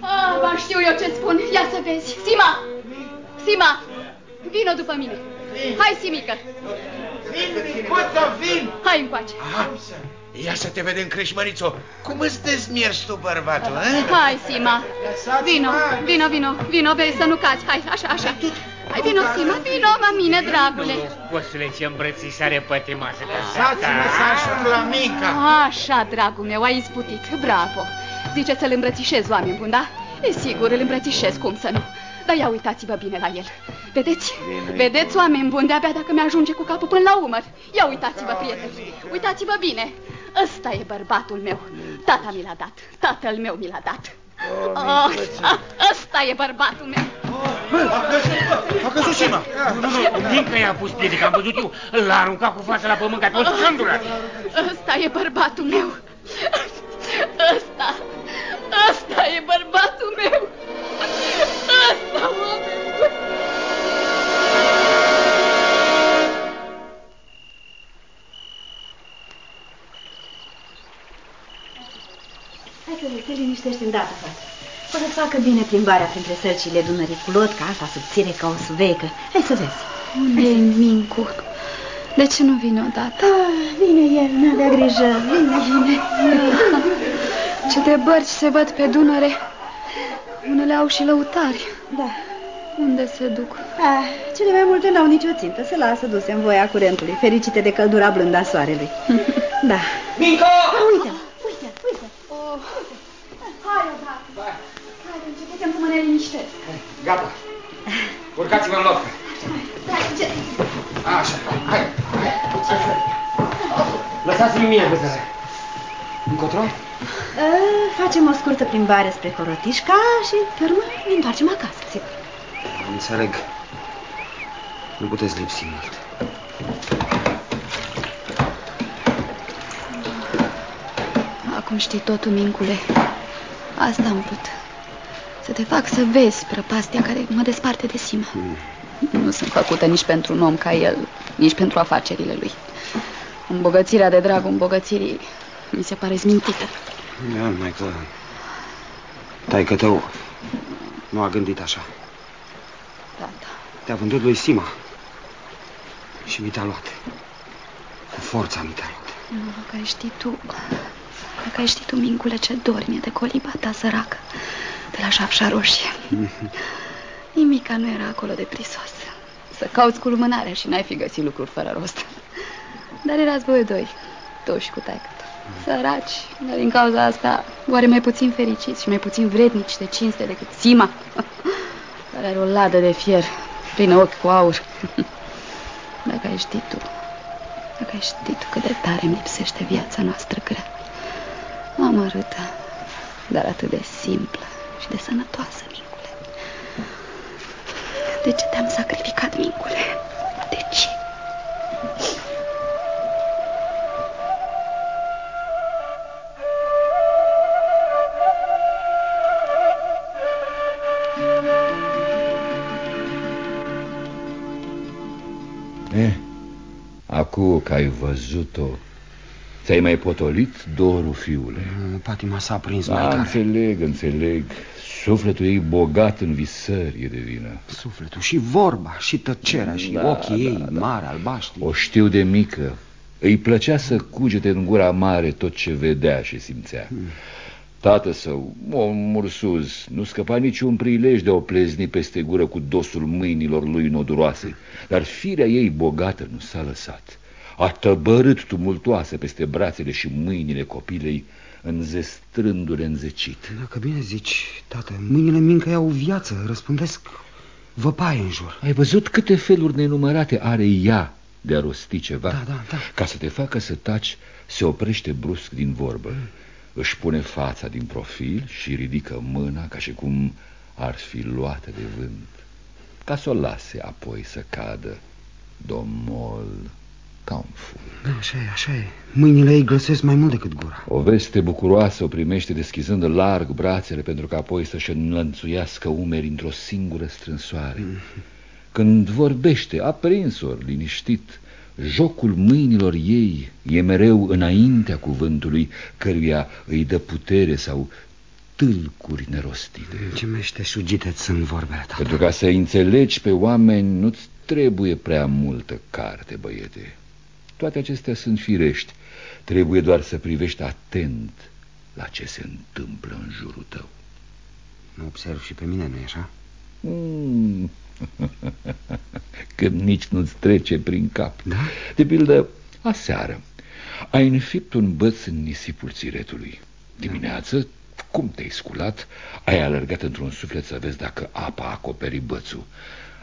Ah, ba știu eu ce spun. Ia să vezi. Sima! Sima! Vino după mine. Hai, Simică. Vin, micuță, vin! Hai încoace. Ia să te vedem, creșmărițo. Cum îți dezmierzi tu, bărbatul, eh? Hai, Sima. Vino, vino, vino, vino, vezi să nu cazi. Hai, așa, așa. Hai, vino, Sima, vino, mă mine, dragule. Postule, ce îmbrățișare pătimoasă. Lăsați-mă să ajung la mica. Așa, dragul meu, ai izbutit. Bravo. Zice să-l îmbrățișez, oameni buni, da? E sigur, îl îmbrățișez, cum să nu. Dar ia uitați-vă bine la el. Vedeți? Vedeți, oameni buni, de-abia dacă mi-ajunge cu capul până la umăr. Ia uitați-vă, prieteni. Uitați-vă bine. Ăsta e bărbatul meu. Tata mi l-a dat. Tatăl meu mi l-a dat. Oh, ăsta e bărbatul meu. A căzut Sima. Nu, nu, nu, Minca i-a pus piedica, am văzut eu. L-a aruncat cu fața la pământ, ca tot scândura. Ăsta e bărbatul meu. Ăsta, ăsta e bărbatul meu. Ăsta, oameni buni. Hai să te liniștești îndată, frate. O să-ți facă bine plimbarea printre sărcile Dunării cu lotca asta subțire ca o suveică. Hai să vezi. Unde e Mincu? De ce nu vine odată? Ah, vine el, n-avea grijă. Vine, vine. Ce de bărci se văd pe Dunăre. Unele au și lăutari. Da. Unde se duc? Ah, cele mai multe n-au nicio țintă. Se lasă duse în voia curentului, fericite de căldura blândă a soarelui. Da. Minco! Ah, uite uite, uite. Oh. Hai odată. Hai, începutem să mă ne liniștesc. Gata. Urcați-vă în loc. Stai, ce... Așa, hai, hai. Lăsați-mi mie, bătăle. Încotro? A, facem o scurtă plimbare spre Corotișca și pe urmă ne întoarcem acasă, sigur. Înțeleg. Nu puteți lipsi mult. Acum știi totul, Mincule. Asta am vrut. Să te fac să vezi prăpastia care mă desparte de Sima. Nu sunt făcută nici pentru un om ca el, nici pentru afacerile lui. Îmbogățirea de dragul îmbogățirii mi se pare zmintită. Ia, mai că... Taică tău nu a gândit așa. Tata. Te-a vândut lui Sima. Și mi te-a luat. Cu forța mi te-a luat. Nu, dacă ai ști tu... Dacă ai ști tu, Mincule, ce dor mi-e de coliba ta săracă, de la șapșa roșie. Nimica nu era acolo de prisos. Să cauți cu lumânarea și n-ai fi găsit lucruri fără rost. Dar erați voi doi, tu și cu taică Săraci, dar din cauza asta, oare mai puțin fericiți și mai puțin vrednici de cinste decât Sima, care are o ladă de fier, plină ochi cu aur. Dacă ai ști tu, dacă ai ști tu cât de tare îmi lipsește viața noastră grea, Amărâtă, dar atât de simplă și de sănătoasă, mincule. De ce te-am sacrificat, mincule? De ce? Eh, acum că ai văzut-o, ți-ai mai potolit dorul, fiule? Patima s-a prins mai Da, tare. înțeleg, înțeleg. Sufletul ei bogat în visări e de vină. Sufletul și vorba și tăcerea și Da, ochii ei da, da. mari, albaștri. O știu de mică. Îi plăcea să cugete în gura mare tot ce vedea și simțea. Tată său, om mursuz, nu scăpa niciun prilej de o plezni peste gură cu dosul mâinilor lui noduroase, dar firea ei bogată nu s-a lăsat. A tăbărât tumultoasă peste brațele și mâinile copilei, înzestrându-le înzecit. Dacă bine zici, tată, mâinile mincă au viață, răspândesc văpaie în jur. Ai văzut câte feluri nenumărate are ea de a rosti ceva? Da, da, da. Ca să te facă să taci, se oprește brusc din vorbă. Își pune fața din profil și ridică mâna ca și cum ar fi luată de vânt. Ca să o lase apoi să cadă domol ca un fum. Da, așa e, așa e. Mâinile ei glăsesc mai mult decât gura. O veste bucuroasă o primește deschizând larg brațele pentru că apoi să-și înlănțuiască umeri într-o singură strânsoare. Când vorbește, aprinsor, liniștit, jocul mâinilor ei e mereu înaintea cuvântului căruia îi dă putere sau tâlcuri nerostite. Ce meșteșugite sunt vorbele tale. Pentru ca să înțelegi pe oameni nu-ți trebuie prea multă carte, băiete. Toate acestea sunt firești. Trebuie doar să privești atent la ce se întâmplă în jurul tău. Mă observ și pe mine, nu-i așa? Mm. Când nici nu-ți trece prin cap. Da? De pildă, aseară, ai înfipt un băț în nisipul țiretului. Dimineață, cum te-ai sculat, ai alergat într-un suflet să vezi dacă apa acoperi bățul.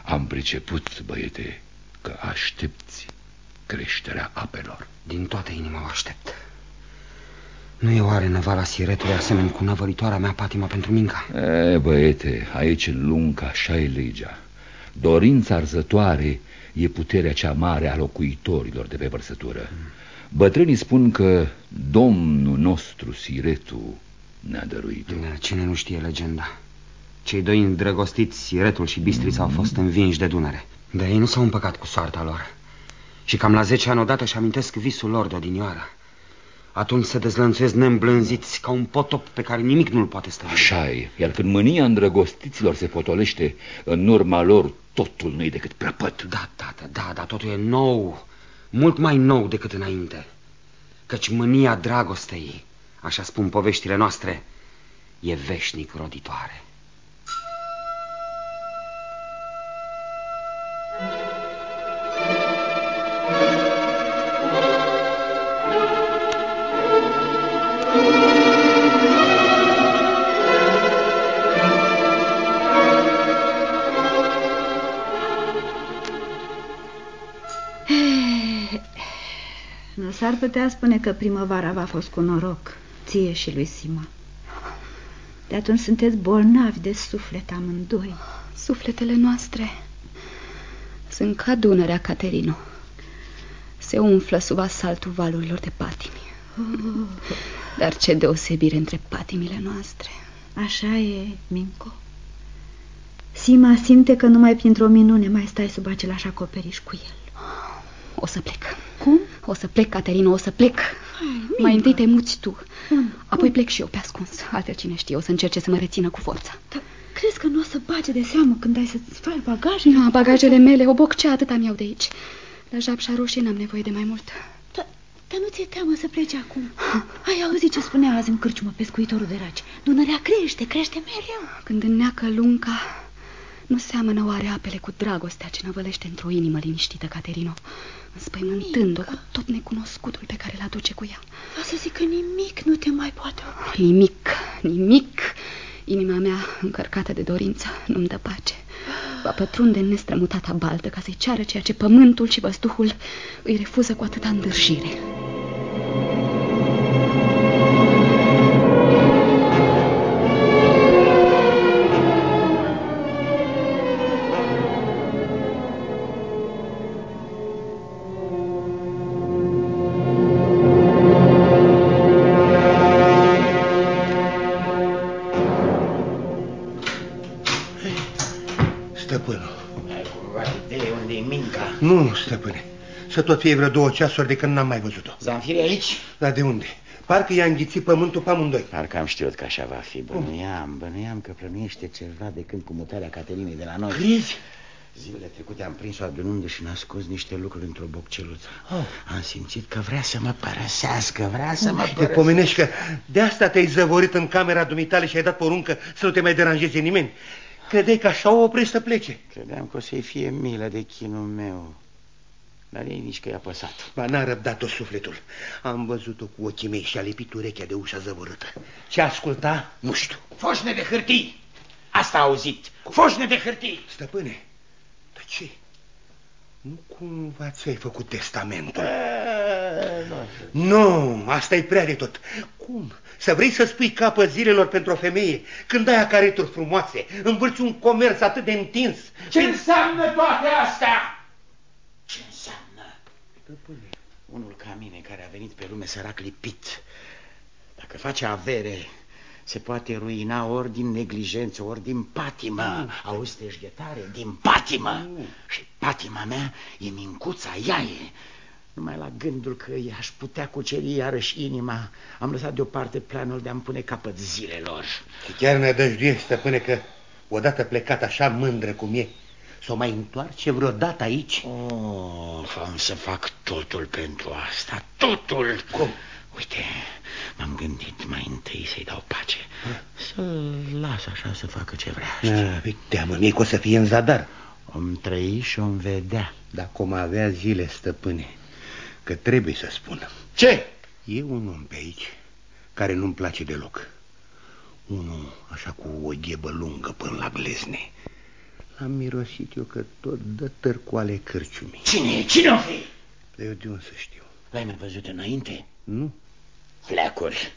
Am priceput, băiete, că aștepți creșterea apelor. Din toată inima o aștept. Nu e oare năvala siretului asemeni cu năvălitoarea mea patima pentru minca? E, băiete, aici în luncă așa e legea. Dorința arzătoare e puterea cea mare a locuitorilor de pe vărsătură. Bătrânii spun că domnul nostru, Siretu, ne-a dăruit-o. Da, Cine nu știe legenda? Cei doi îndrăgostiți, Siretul și Bistrița, au fost învinși de Dunăre. Dar ei nu s-au împăcat cu soarta lor. Și cam la 10 ani odată își amintesc visul lor de odinioară. Atunci se dezlănțuiesc neîmblânziți ca un potop pe care nimic nu-l poate stăvili. Așa e, iar când mânia îndrăgostiților se potolește, în urma lor totul nu-i decât prăpăt. Da, tată, da, dar totul e nou, mult mai nou decât înainte. Căci mânia dragostei, așa spun poveștile noastre, e veșnic roditoare. S-ar putea spune că primăvara v-a fost cu noroc, ție și lui Sima. De atunci sunteți bolnavi de suflet amândoi. Sufletele noastre sunt ca Dunărea Caterino. Se umflă sub asaltul valurilor de patimi. Dar ce deosebire între patimile noastre. Așa e, Minco. Sima simte că numai printr-o minune mai stai sub același acoperiș cu el. O să plec. Cum? O să plec, Caterina, o să plec. Mai întâi te muți tu. Apoi plec și eu pe ascuns. Altfel cine știe, o să încerce să mă rețină cu forța. Dar crezi că nu o să bage de seamă când ai să-ți faci bagajele? Nu, bagajele mele, o boccea atât am iau de aici. La japșa roșie n-am nevoie de mai mult. Dar, dar nu ți-e teamă să pleci acum? Ai auzit ce spunea azi în cârciumă pescuitorul de raci? Dunărea crește, crește mereu. Când înneacă lunca, nu seamănă oare apele cu dragostea ce năvălește într-o inimă liniștită, Caterino, înspăimântând-o cu tot necunoscutul pe care îl aduce cu ea. O să zic că nimic nu te mai poate opri. Nimic, nimic. Inima mea, încărcată de dorință, nu-mi dă pace. Va pătrunde în nestrămutata baltă ca să-i ceară ceea ce pământul și văzduhul îi refuză cu atâta îndârjire. Să tot fie vreo două ceasuri de când n-am mai văzut-o. Zanfire aici? Dar de unde? Parcă i-a înghițit pământul pe amândoi. Parcă am știut că așa va fi. Bănuiam, bănuiam că plănuiește ceva de când cu mutarea Caterinei de la noi. Crezi? Zilele trecute am prins-o adunându și n-a scos niște lucruri într-o bocceluță. Oh. Am simțit că vrea să mă părăsească, vrea să mă Te părăsească. pomenești că de asta te-ai zăvorit în camera dumitale și ai dat poruncă să nu te mai deranjeze nimeni. Credeai că așa o opri să plece. Credeam că o să-i fie milă de chinul meu. Dar ei nici că i-a păsat. Ba, n-a răbdat-o sufletul. Am văzut-o cu ochii mei și a lipit urechea de ușa zăvorâtă. Ce asculta? Nu știu. Foșne de hârtii! Asta a auzit. Foșne de hârtii! Stăpâne, dar ce? Nu cumva ți-ai făcut testamentul? Nu, asta e prea de tot. Cum? Să vrei să spui capă zilelor pentru o femeie când ai acareturi frumoase, învârți un comerț atât de întins. Ce înseamnă toate astea? Ce înseamnă? Stăpâne. Unul ca mine care a venit pe lume sărac lipit. Dacă face avere, se poate ruina ori din neglijență, ori din patimă. Mm. Auzi, deșghetare? Din patimă. Și patima mea e mincuța, ea e. Numai la gândul că i-aș putea cuceri iarăși inima, am lăsat deoparte planul de a-mi pune capăt zilelor. Și chiar ne dăjduiești, stăpâne, că odată plecat așa mândră cum e, să o mai întoarce vreodată aici? Oh, am să fac totul pentru asta, totul. Cum? Uite, m-am gândit mai întâi să-i dau pace. Să-l las așa să facă ce vrea. Ah, teamă mie că o să fie în zadar. Om trăi și om vedea. Dacă om avea zile, stăpâne, că trebuie să spun. Ce? E un om pe aici care nu-mi place deloc. Unul așa cu o ghebă lungă până la glezne. L-am mirosit eu că tot dă târcoale cârciumii. Cine e? Cine o fi? Dar eu de unde să știu? L-ai mai văzut înainte? Nu. Fleacuri.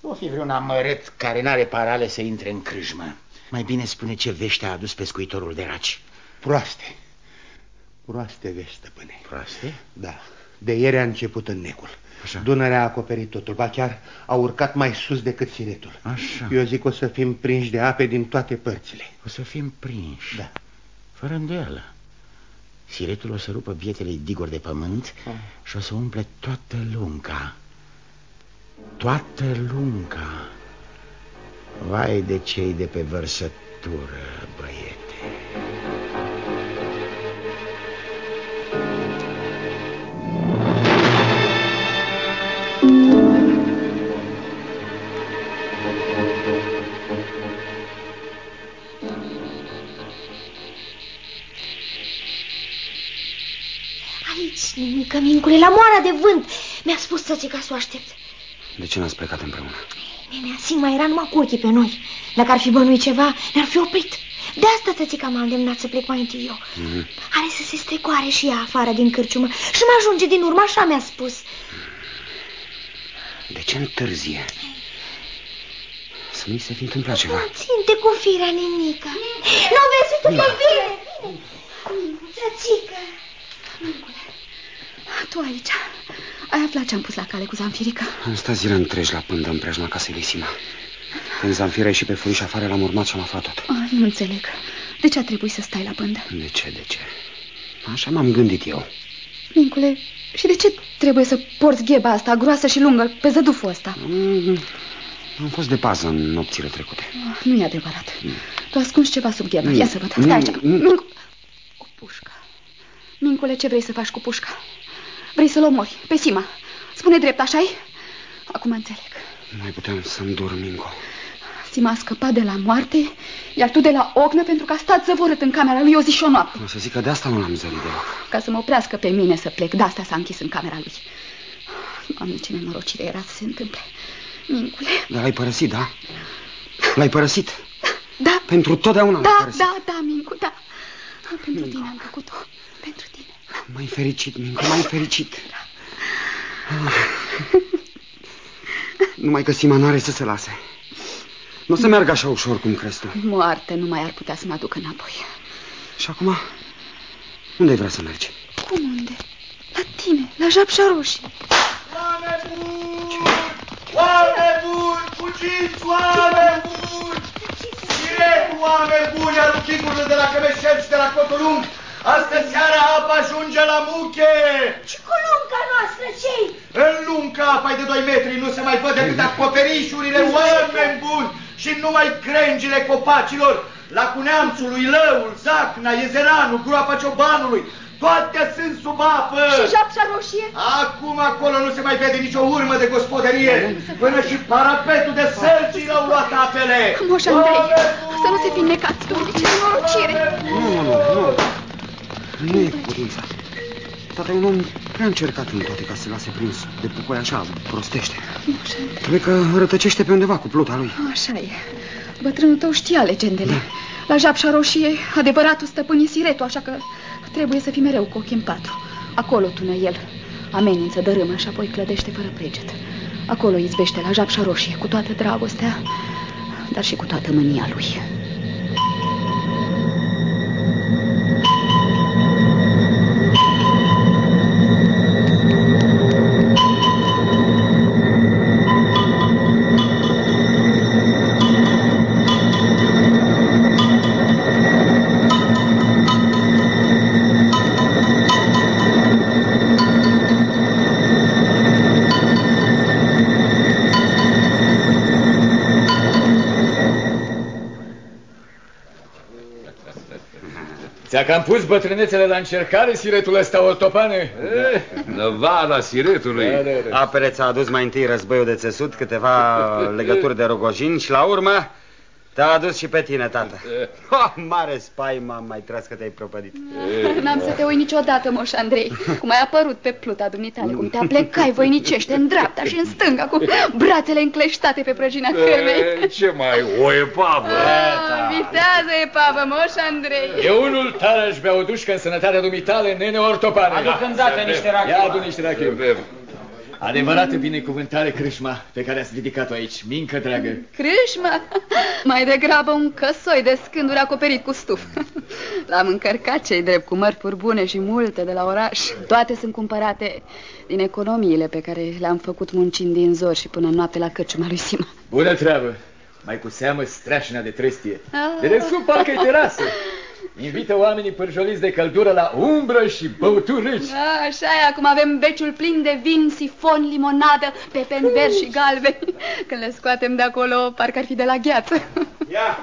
Nu fi vreun amărât care n-are parale să intre în crâjmă. Mai bine spune ce vește a adus pescuitorul de raci. Proaste. Proaste vești, stăpâne. Proaste? Da. De ieri a început în necul. Așa. Dunărea a acoperit totul, ba chiar a urcat mai sus decât siretul. Așa. Eu zic o să fim prinși de ape din toate părțile. O să fim prinși. Da. Fără îndoială. Siretul o să rupă bietele digori de pământ Ah. și o să umple toată lunca. Toată lunca. Vai de cei de pe vărsătură, băiete. Aici, nimică, mincule, la moara de vânt. Mi-a spus să să o aștept. De ce n-ați plecat împreună? Nenea, Sima era numai cu ochii pe noi. Dacă ar fi bănuit ceva, ne-ar fi oprit. De asta tățica m-a îndemnat să plec mai întâi eu. Mhm. Are să se strecoare și ea afară din cârciumă și mă ajunge din urmă, așa mi-a spus. De ce întârzie? Să nu-i se fi întâmplat ceva. Ținte cu firea, nenică. Nu vezi, uite că vine. Tățică. Tu aici. Ai aflat ce-am pus la cale cu Zanfirica? Am stat zile întregi la pândă în preajma casei lui Sima. Când Zanfira și pe furiș afară, l-am urmat și am aflat tot. Ah, nu înțeleg. De ce a trebuit să stai la pândă? De ce, de ce? Așa m-am gândit eu. Mincule, și de ce trebuie să porți gheba asta groasă și lungă pe zăduful ăsta? Mm, Am fost de pază în nopțile trecute. Ah, nu e adevărat. Tu ascunzi ceva sub gheba. Ia să văd. Mm, Stai aici. mm. Mincu... O pușcă. Mincule, ce vrei să faci cu pușca? Vrei să-l omori? Pe Sima. Spune drept, așa -i? Acum înțeleg. Nu mai puteam să-mi dorm, Minco. Sima a scăpat de la moarte, iar tu de la ocnă pentru că a stat zăvorât în camera lui o zi și o noapte. O să zic că de asta nu l-am zărit deloc. Ca să mă oprească pe mine să plec. De asta s-a închis în camera lui. Doamne, ce nenorocire era să se întâmple. Mincule. Dar l-ai părăsit, da? L-ai părăsit? Da. Pentru totdeauna l-ai Da, părăsit. da, da, Mincu, da. Pentru tine am făcut-o. Pentru tine. Mai fericit, Minco, mai fericit. Ah. Numai că Sima n-are să se lase. Nu o să meargă așa ușor cum crezi tu. Moarte nu mai ar putea să mă aducă înapoi. Și acum, unde vrea să mergi? Cum unde? La tine, la japșa roșie. Oameni buni, fugiți, oameni buni! Direct, oameni buni, al Chicurile de la Cămeșel și de la Cotolung, Astă seara apa ajunge la muche! Și cu lunca noastră ce În lunca apa de 2 metri nu se mai văd decât acoperișurile oameni buni și numai crengile copacilor, lacul neamțului, lăul, zacna, iezeranul, groapa ciobanului, toate sunt sub apă. Și japșa roșie? Acum acolo nu se mai vede nicio urmă de gospodărie, până și parapetul de sălci l-au luat apele. Moș Andrei, să nu se fi necat, domnule, ce nenorocire. Nu, nu, nu, nu. Nu e cu putința. Tata e un om prea încercat în toate ca să lase prins de pucoi așa, prostește. Cred că rătăcește pe undeva cu pluta lui. Așa e. Bătrânul tău știa legendele. La japșa roșie, adevăratul stăpân e siretul, așa că trebuie să fii mereu cu ochii în patru. Acolo tună el. Amenință, dărâmă și apoi clădește fără preget. Acolo izbește la japșa roșie, cu toată dragostea, dar și cu toată mânia lui. Ți-a cam pus bătrânețele la încercare, siretul ăsta, ortopane? Eh, Năvala siretului. Da, da, da. Apele ți-a adus mai întâi războiul de țesut, câteva legături de rogojin și la urmă te-a adus și pe tine, tată. Oh, mare spaimă am mai tras că te-ai propădit. N-am să te ui niciodată, moș Andrei. Cum ai apărut pe pluta dumitale, cum te aplecai voinicește în dreapta și în stânga, cu brațele încleștate pe prăjina cremei. Eh, Ce mai, o epavă? Ah, Vitează epavă, moș Andrei. E unul tare aș bea o dușcă în sănătatea dumitale, nene ortopane. Aduc îndată niște rachiu. Ia adu niște rachiu. Adevărată binecuvântare crâșma pe care ați ridicat-o aici, mincă dragă. Crâșma? Mai degrabă un căsoi de scânduri acoperit cu stuf. L-am încărcat cei drept cu mărfuri bune și multe de la oraș. Toate sunt cumpărate din economiile pe care le-am făcut muncind din zor și până noapte la cărciuma lui Sima. Bună treabă! Mai cu seamă streașina de trestie. Ah. De desubt parcă-i terasă. Invită oamenii pârjoliți de căldură la umbră și băuturi reci. A, așa e, acum avem beciul plin de vin, sifon, limonadă, pepeni verzi și galbeni. Când le scoatem de acolo, parcă ar fi de la gheață. Ia,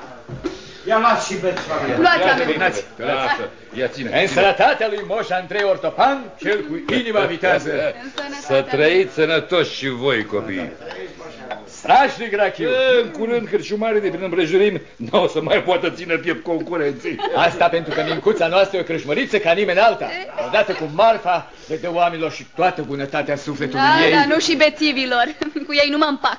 ia luați și beți, familie. Luați, Ia, oameni. terminați. Lasă, ia ține. În sănătatea lui Moș Andrei Ortopan, cel cu inima vitează. Să trăiți sănătoși și voi, copii. Strașnic, Rachiu. În curând, cârciumarii de prin împrejurimi nu o să mai poată ține piept concurenții. Asta pentru că mincuța noastră e o crâșmăriță ca nimeni alta. Odată cu marfa, le dă oamenilor și toată bunătatea sufletului Da, ei. dar nu și bețivilor. Cu ei nu mă împac.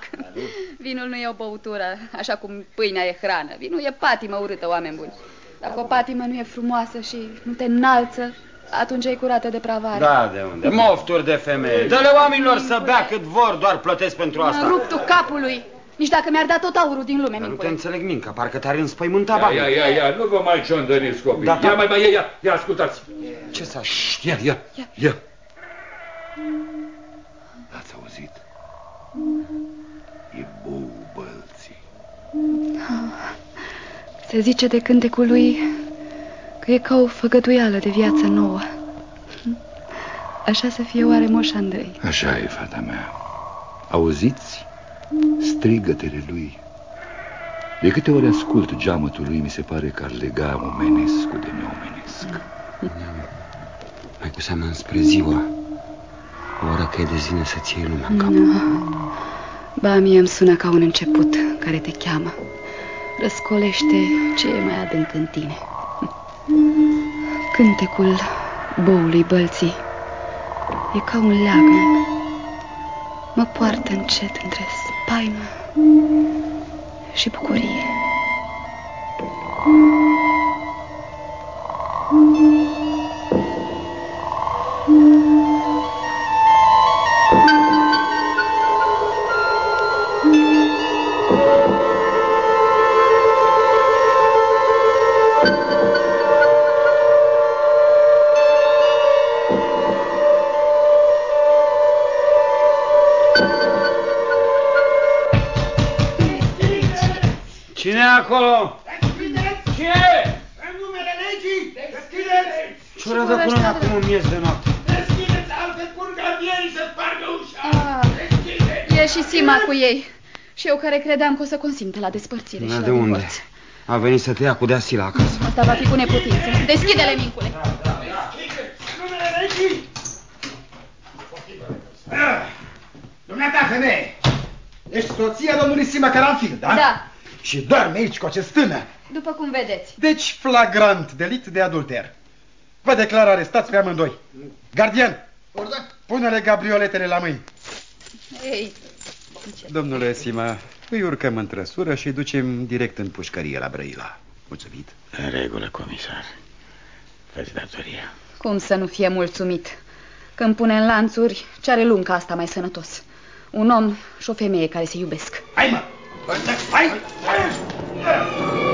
Vinul nu e o băutură, așa cum pâinea e hrană. Vinul e patimă urâtă, oameni buni. Dacă o patimă nu e frumoasă și nu te înalță, atunci e curată depravare. Da, de unde? Mofturi de femeie. Dă-le oamenilor să bea cât vor, doar plătesc pentru M-a asta. rupt tu capului. Nici dacă mi-ar da tot aurul din lume, Dar nu te mincule. înțeleg, Minca, parcă te-ar înspăimânta Ia, banii. ia, ia, ia, nu vă mai ciondăriți, copii. Da, Ia da. mai, mai, ia, ia, ia, ascultați. Ce să Ia, ia, ia. Ați auzit? E bou bălții. Se zice de cântecul lui că e ca o făgăduială de viață nouă. Așa să fie oare Moș Andrei. Așa e, fata mea. Auziți strigătele lui? De câte ori ascult geamătul lui, mi se pare că ar lega omenescul de neomenesc. Mai cu seamă înspre ziua. O oră că e de zile să-ți iei lumea în cap. Ba, mie îmi sună ca un început care te cheamă. Răscolește ce e mai adânc în tine. Cântecul boului bălții e ca un leagăn. Mă poartă încet între spaimă și bucurie. Cine e acolo? Cine? În numele legii, deschideți! Sora, dar până acum un miez de noapte. Deschideți, altfel curg gardienii să spargă ușa! Ah, e și Sima cu ei. Și eu care credeam că o să consimte la despărțire Na, și la de unde? divorț. A venit să te ia cu deasila acasă. Asta va fi cu neputință. Deschide-le, mincule. Numele regii! Dumneata, femeie, ești soția domnului Sima Caranfil, da? Da. Și doarme aici cu acest tânăr. După cum vedeți. Deci flagrant delict de adulter. Vă declar arestați pe amândoi. Gardian, pune-le gabrioletele la mâini. Ei, Domnule Sima, îi urcăm în trăsură și îi ducem direct în pușcărie la Brăila. Mulțumit. În regulă, comisar. Fă-ți datoria. Cum să nu fie mulțumit? Când pune în lanțuri, ce are lunca asta mai sănătos? Un om și o femeie care se iubesc. Hai, mă! Hai! I-a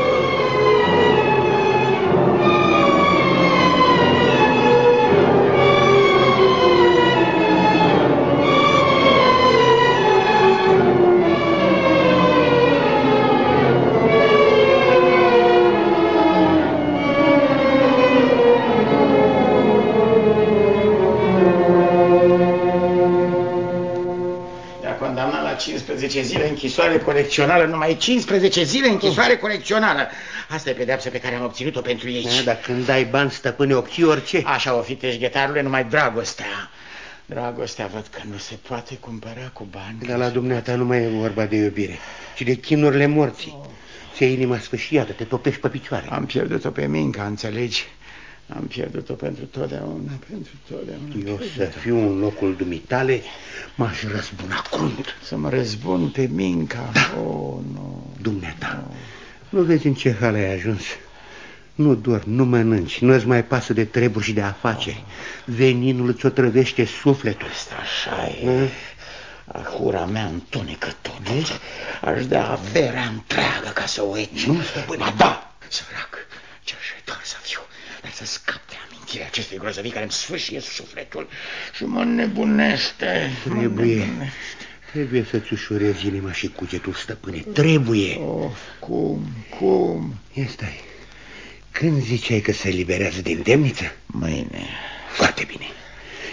15 zile închisoare colecțională, numai 15 zile închisoare colecțională. Asta e pedeapsa pe care am obținut-o pentru ei. Da, dar când dai bani, stăpâne, obții orice. Așa o fi teșghetarule, numai dragostea. Dragostea văd că nu se poate cumpăra cu bani. Dar la dumneata nu mai e vorba de iubire, ci de chinurile morții. Ți-e inima sfâșiată, te topești pe picioare. Am pierdut-o pe Minca, înțelegi? Am pierdut-o pentru totdeauna, pentru totdeauna. Eu să fiu în locul dumitale, m-aș răzbuna crunt. Să mă răzbun pe Minca. Da. Oh, nu. Dumneata, nu vezi în ce hal ai ajuns? Nu dormi, nu mănânci, nu-ți mai pasă de treburi și de afaceri. Veninul îți otrăvește sufletul. Asta așa e. Ahura mea întunecă tot. Aș da averea întreagă ca să o eci. Nu, stăpâne. Ba da, sărac, ce aș să fiu. Dar să scap de amintirea acestei grozăvii care îmi sfârșie sufletul și mă nebunește. Trebuie, trebuie să-ți ușurezi inima și cugetul, stăpâne. Trebuie. Of, cum, cum? Ia stai. Când ziceai că se eliberează din temniță? Mâine. Foarte bine.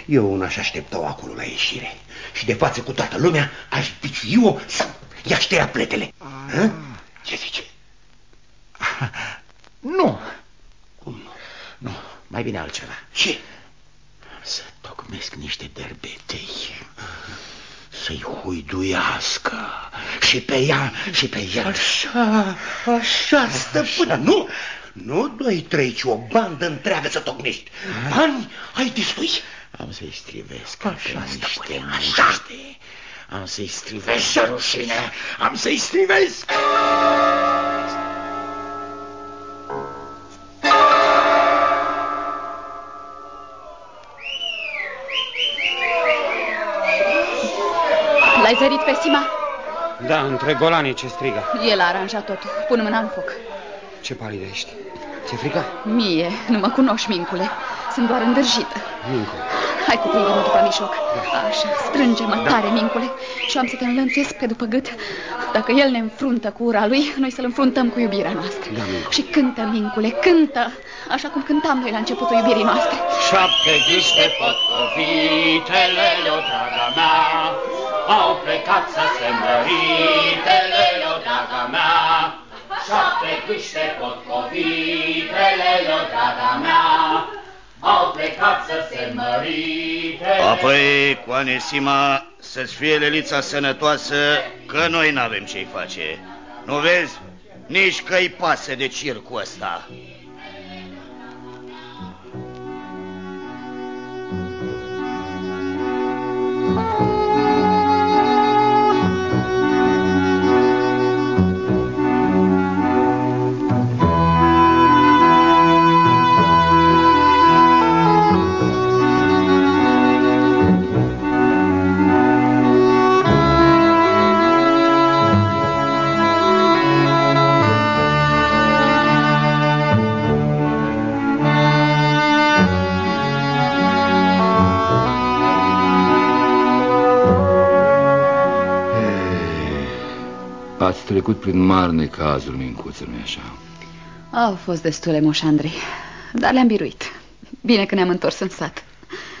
Eu un aș aștepta-o acolo la ieșire. Și de față cu toată lumea aș biciui-o să i tăia pletele. Hă? Ce zice? Nu. Cum nu? Nu, mai bine altceva. Ce? Să tocmesc niște derbetei. Să-i huiduiască. Și pe ea, și pe el. Așa, așa, stăpâne. Nu, nu doi, trei, ci o bandă întreagă să tocmești. Bani ai destui. Am să-i strivesc Așa, pe niște stăpâne, muște. așa. Am să-i strivesc de rușine. Am să-i strivesc. L-ai zărit pe Sima? Da, între golanii ce strigă. El a aranjat totul. Pun mâna în foc. Ce palidă ești. Ți-e frică? Mie, nu mă cunoști, mincule. Sunt doar îndrăjită. Mincu. Hai cu prinde-mă după mișoc. Așa, strânge-mă tare, mincule. Și am să te înlănțuiesc pe după gât. Dacă el ne înfruntă cu ura lui, noi să-l înfruntăm cu iubirea noastră. Da, Mincu. Și cântă, mincule, cântă. Așa cum cântam noi la începutul iubirii noastre. Șapte gâște potcovitele, o draga mea, au plecat să se măritele, o draga mea. Șapte gâște potcovitele, o draga mea, au plecat să se măritele. Apoi, cu Anesima, să-ți fie lelița sănătoasă, că noi n-avem ce-i face. Nu vezi? Nici că-i pasă de circul ăsta. Trecut prin mari necazuri, mincuță, nu așa? Au fost destule, moș Andrei, dar le-am biruit. Bine că ne-am întors în sat.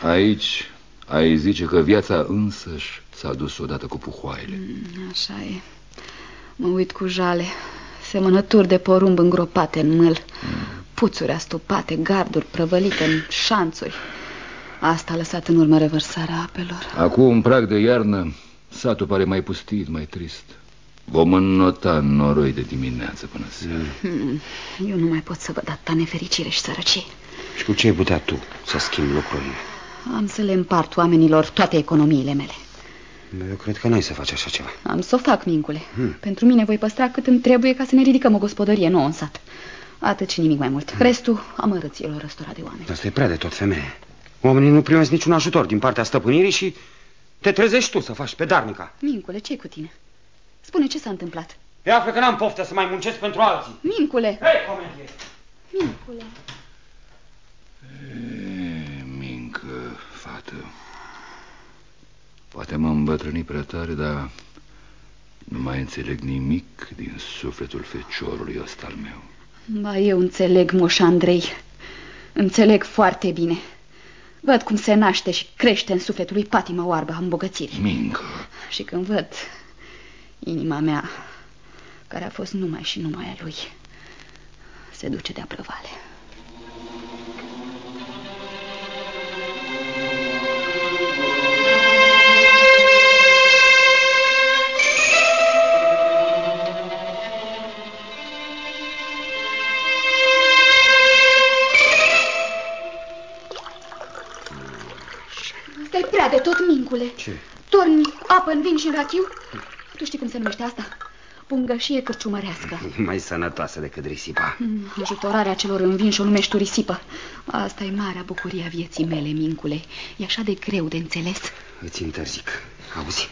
Aici ai zice că viața însăși s-a dus odată cu puhoaiele. Mm, așa e. Mă uit cu jale. Semănături de porumb îngropate în mâl. Mm. Puțuri astupate, garduri prăvălite în șanțuri. Asta a lăsat în urmă revărsarea apelor. Acum, în prag de iarnă, satul pare mai pustit, mai trist. Vom înnota noroi de dimineață până seara. Hmm, eu nu mai pot să văd atâta nefericire și sărăcie. Și cu ce ai putea tu să schimbi lucrurile? Am să le împart oamenilor toate economiile mele. Eu cred că n-ai să faci așa ceva. Am să o fac, mincule. Hmm. Pentru mine voi păstra cât îmi trebuie ca să ne ridicăm o gospodărie nouă în sat. Atât și nimic mai mult. Hmm. Restul amărăților răstora de oameni. Asta e prea de tot, femeie. Oamenii nu primesc niciun ajutor din partea stăpânirii și te trezești tu să faci pe darnica. Mincule, ce cu tine? Spune ce s-a întâmplat. E află că n-am poftă să mai muncesc pentru alții. Mincule! Hei, comedie! Mincule! E, mincă, fată. Poate m-am îmbătrânit prea tare, dar nu mai înțeleg nimic din sufletul feciorului ăsta al meu. Ba, eu înțeleg, moș Andrei. Înțeleg foarte bine. Văd cum se naște și crește în sufletul lui patima oarbă a îmbogățirii. Mincă. Și când văd inima mea, care a fost numai și numai a lui, se duce de-a prăvale. de tot, mincule. Ce? Torni apă în vin și în rachiu? Tu știi cum se numește asta? Pungășie cârciumărească. Mai sănătoasă decât risipa. Mm, ajutorarea celor în vin și o numești risipă. Asta e marea bucurie a vieții mele, mincule. E așa de greu de înțeles. Îți interzic. Auzi?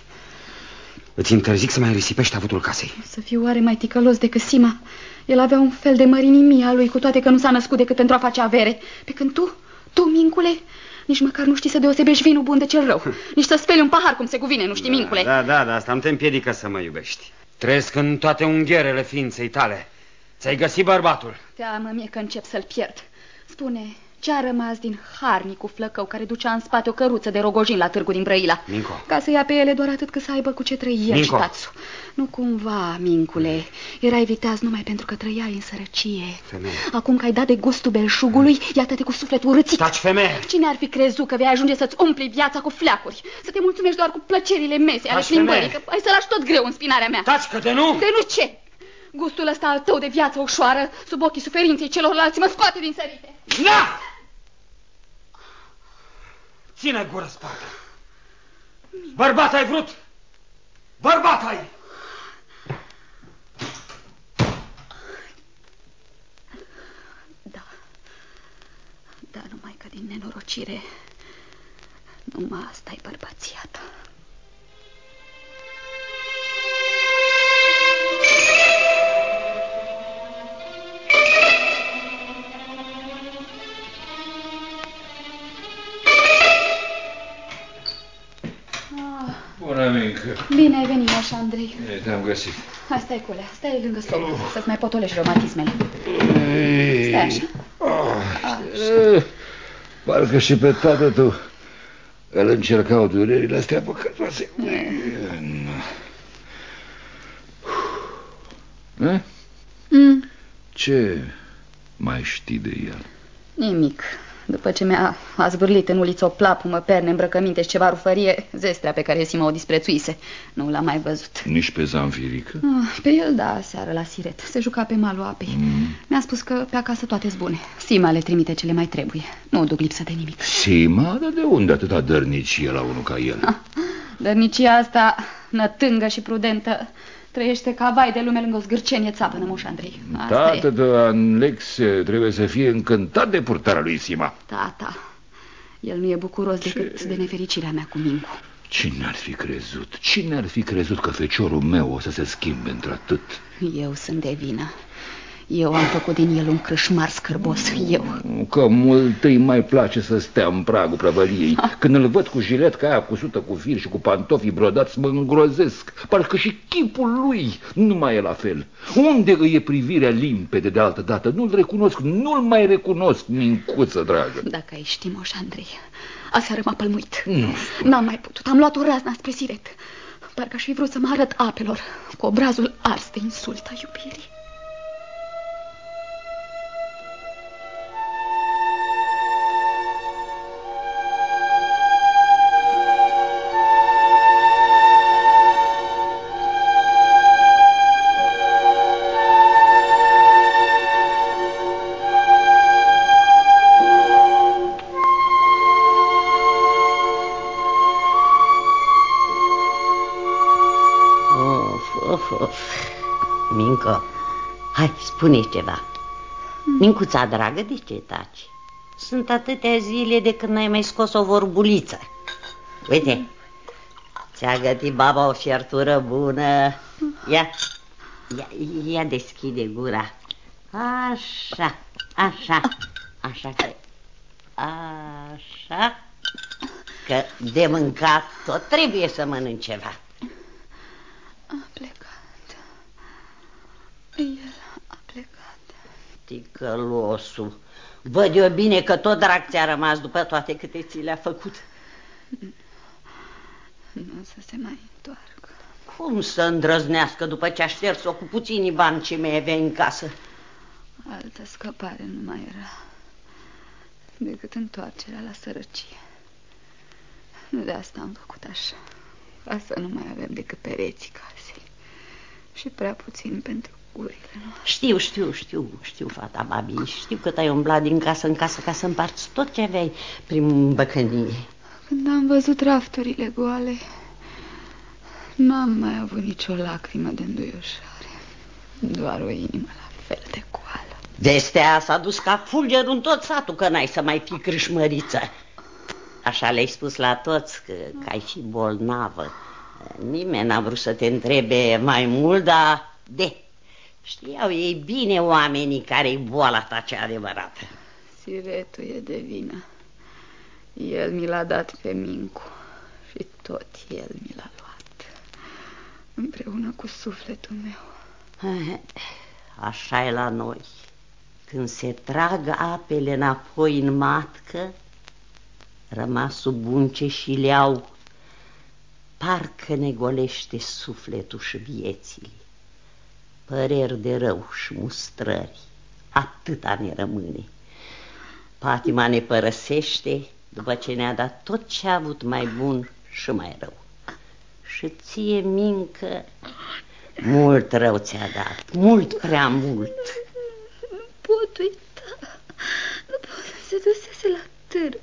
Îți interzic să mai risipești avutul casei. Să fiu oare mai ticălos decât Sima? El avea un fel de mărinimie a lui, cu toate că nu s-a născut decât pentru a face avere. Pe când tu, tu, mincule, nici măcar nu știi să deosebești vinul bun de cel rău. Nici să speli un pahar cum se cuvine, nu știi, da, mincule. Da, da, da, asta nu te împiedică să mă iubești. Trăiesc în toate unghierele ființei tale. Ți-ai găsit bărbatul. Teamă mie că încep să-l pierd. Spune, ce a rămas din harnicul flăcău care ducea în spate o căruță de rogojin la târgu din Brăila? Minco. Ca să ia pe ele doar atât cât să aibă cu ce trăi el Minco. și tațu. Nu cumva, mincule, erai viteaz numai pentru că trăiai în sărăcie. Femeie. Acum că ai dat de gustul belșugului, iată-te cu sufletul urățit. Taci, femeie! Cine ar fi crezut că vei ajunge să-ți umpli viața cu fleacuri? Să te mulțumești doar cu plăcerile mese ale Taci, plimbării, femeie! că ai să lași tot greu în spinarea mea. Taci, că de nu! De nu ce? Gustul ăsta al tău de viață ușoară, sub ochii suferinței celorlalți, mă scoate din sărite. Na! Ține gură spate. Bărbat ai vrut? Bărbat ai! Da. Da, numai că din nenorocire numai asta e bărbația ta. Bine ai venit, moș Andrei. Bine, te-am găsit. Hai, stai, culea, stai lângă stol, să-ți mai potolești reumatismele. Stai așa. Eh, Parcă și pe tată tu îl încercau durerile astea păcătoase. Eh? Mm, Ce mai știi de el? nimic. După ce mi-a a zvârlit în uliță o plapumă, perne, îmbrăcăminte și ceva rufărie, zestrea pe care Sima o disprețuise, nu l-am mai văzut. Nici pe Zanfirică? Ah, pe el, da, seară la siret. Se juca pe malul apei. Mm. Mi-a spus că pe acasă toate bune. Sima le trimite ce le mai trebuie. Nu duc lipsă de nimic. Sima? Dar de unde atâta dărnicie la unul ca el? Dărnicia asta, nătângă și prudentă, trăiește ca vai de lume lângă o zgârcenie țapă, moș Andrei. Asta e. Tată de Alex trebuie să fie încântat de purtarea lui Sima. Tata, el nu e bucuros decât de nefericirea mea cu Mincu. Cine ar fi crezut? Cine ar fi crezut că feciorul meu o să se schimbe într-atât? Eu sunt de vină. Eu am făcut din el un crâșmar scârbos, eu. Că mult îi mai place să stea în pragul prăvăliei. Când îl văd cu jilet ca aia cusută cu fir și cu pantofii brodați, mă îngrozesc. Parcă și chipul lui nu mai e la fel. Unde îi e privirea limpede de altă dată? Nu-l recunosc, nu-l mai recunosc, mincuță dragă. Dacă ai ști, moș Andrei, aseară m-a pălmuit. Nu N-am mai putut, am luat o razna spre siret. Parcă aș fi vrut să mă arăt apelor, cu obrazul ars de insulta iubirii. Ceva. Mincuța dragă, de ce taci? Sunt atâtea zile de când n-ai mai scos o vorbuliță. Uite, ți-a gătit baba o fiertură bună. Ia, ia, ia deschide gura. Așa, așa, așa că... Așa că de mâncat tot trebuie să mănânci ceva. A plecat. El Ticălosul. Văd eu bine că tot drag ți-a rămas după toate câte ți le-a făcut. Nu să se mai întoarcă. Cum să îndrăznească după ce a șters-o cu puțini bani ce mi avea în casă? Altă scăpare nu mai era decât întoarcerea la sărăcie. De asta am făcut așa, ca să nu mai avem decât pereții casei și prea puțin pentru gurile noastre. Știu, știu, știu, știu, fata Babi, știu că te-ai umblat din casă în casă ca să împarți tot ce aveai prin băcănie. Când am văzut rafturile goale, n-am mai avut nicio lacrimă de înduioșare, doar o inimă la fel de goală. Vestea s-a dus ca fulgerul în tot satul că n-ai să mai fii crâșmăriță. Așa le-ai spus la toți că, că ai fi bolnavă. Nimeni n-a vrut să te întrebe mai mult, dar de Știau ei bine oamenii care-i boala ta cea adevărată. Siretul e de vină. El mi l-a dat pe Mincu și tot el mi l-a luat. Împreună cu sufletul meu. Așa e la noi. Când se trag apele înapoi în matcă, rămasul bunce și leau, parcă ne golește sufletul și vieții păreri de rău și mustrări. Atâta ne rămâne. Patima ne părăsește după ce ne-a dat tot ce a avut mai bun și mai rău. Și ție, mincă, mult rău ți-a dat, mult prea mult. Nu pot uita, nu pot, se dusese la târg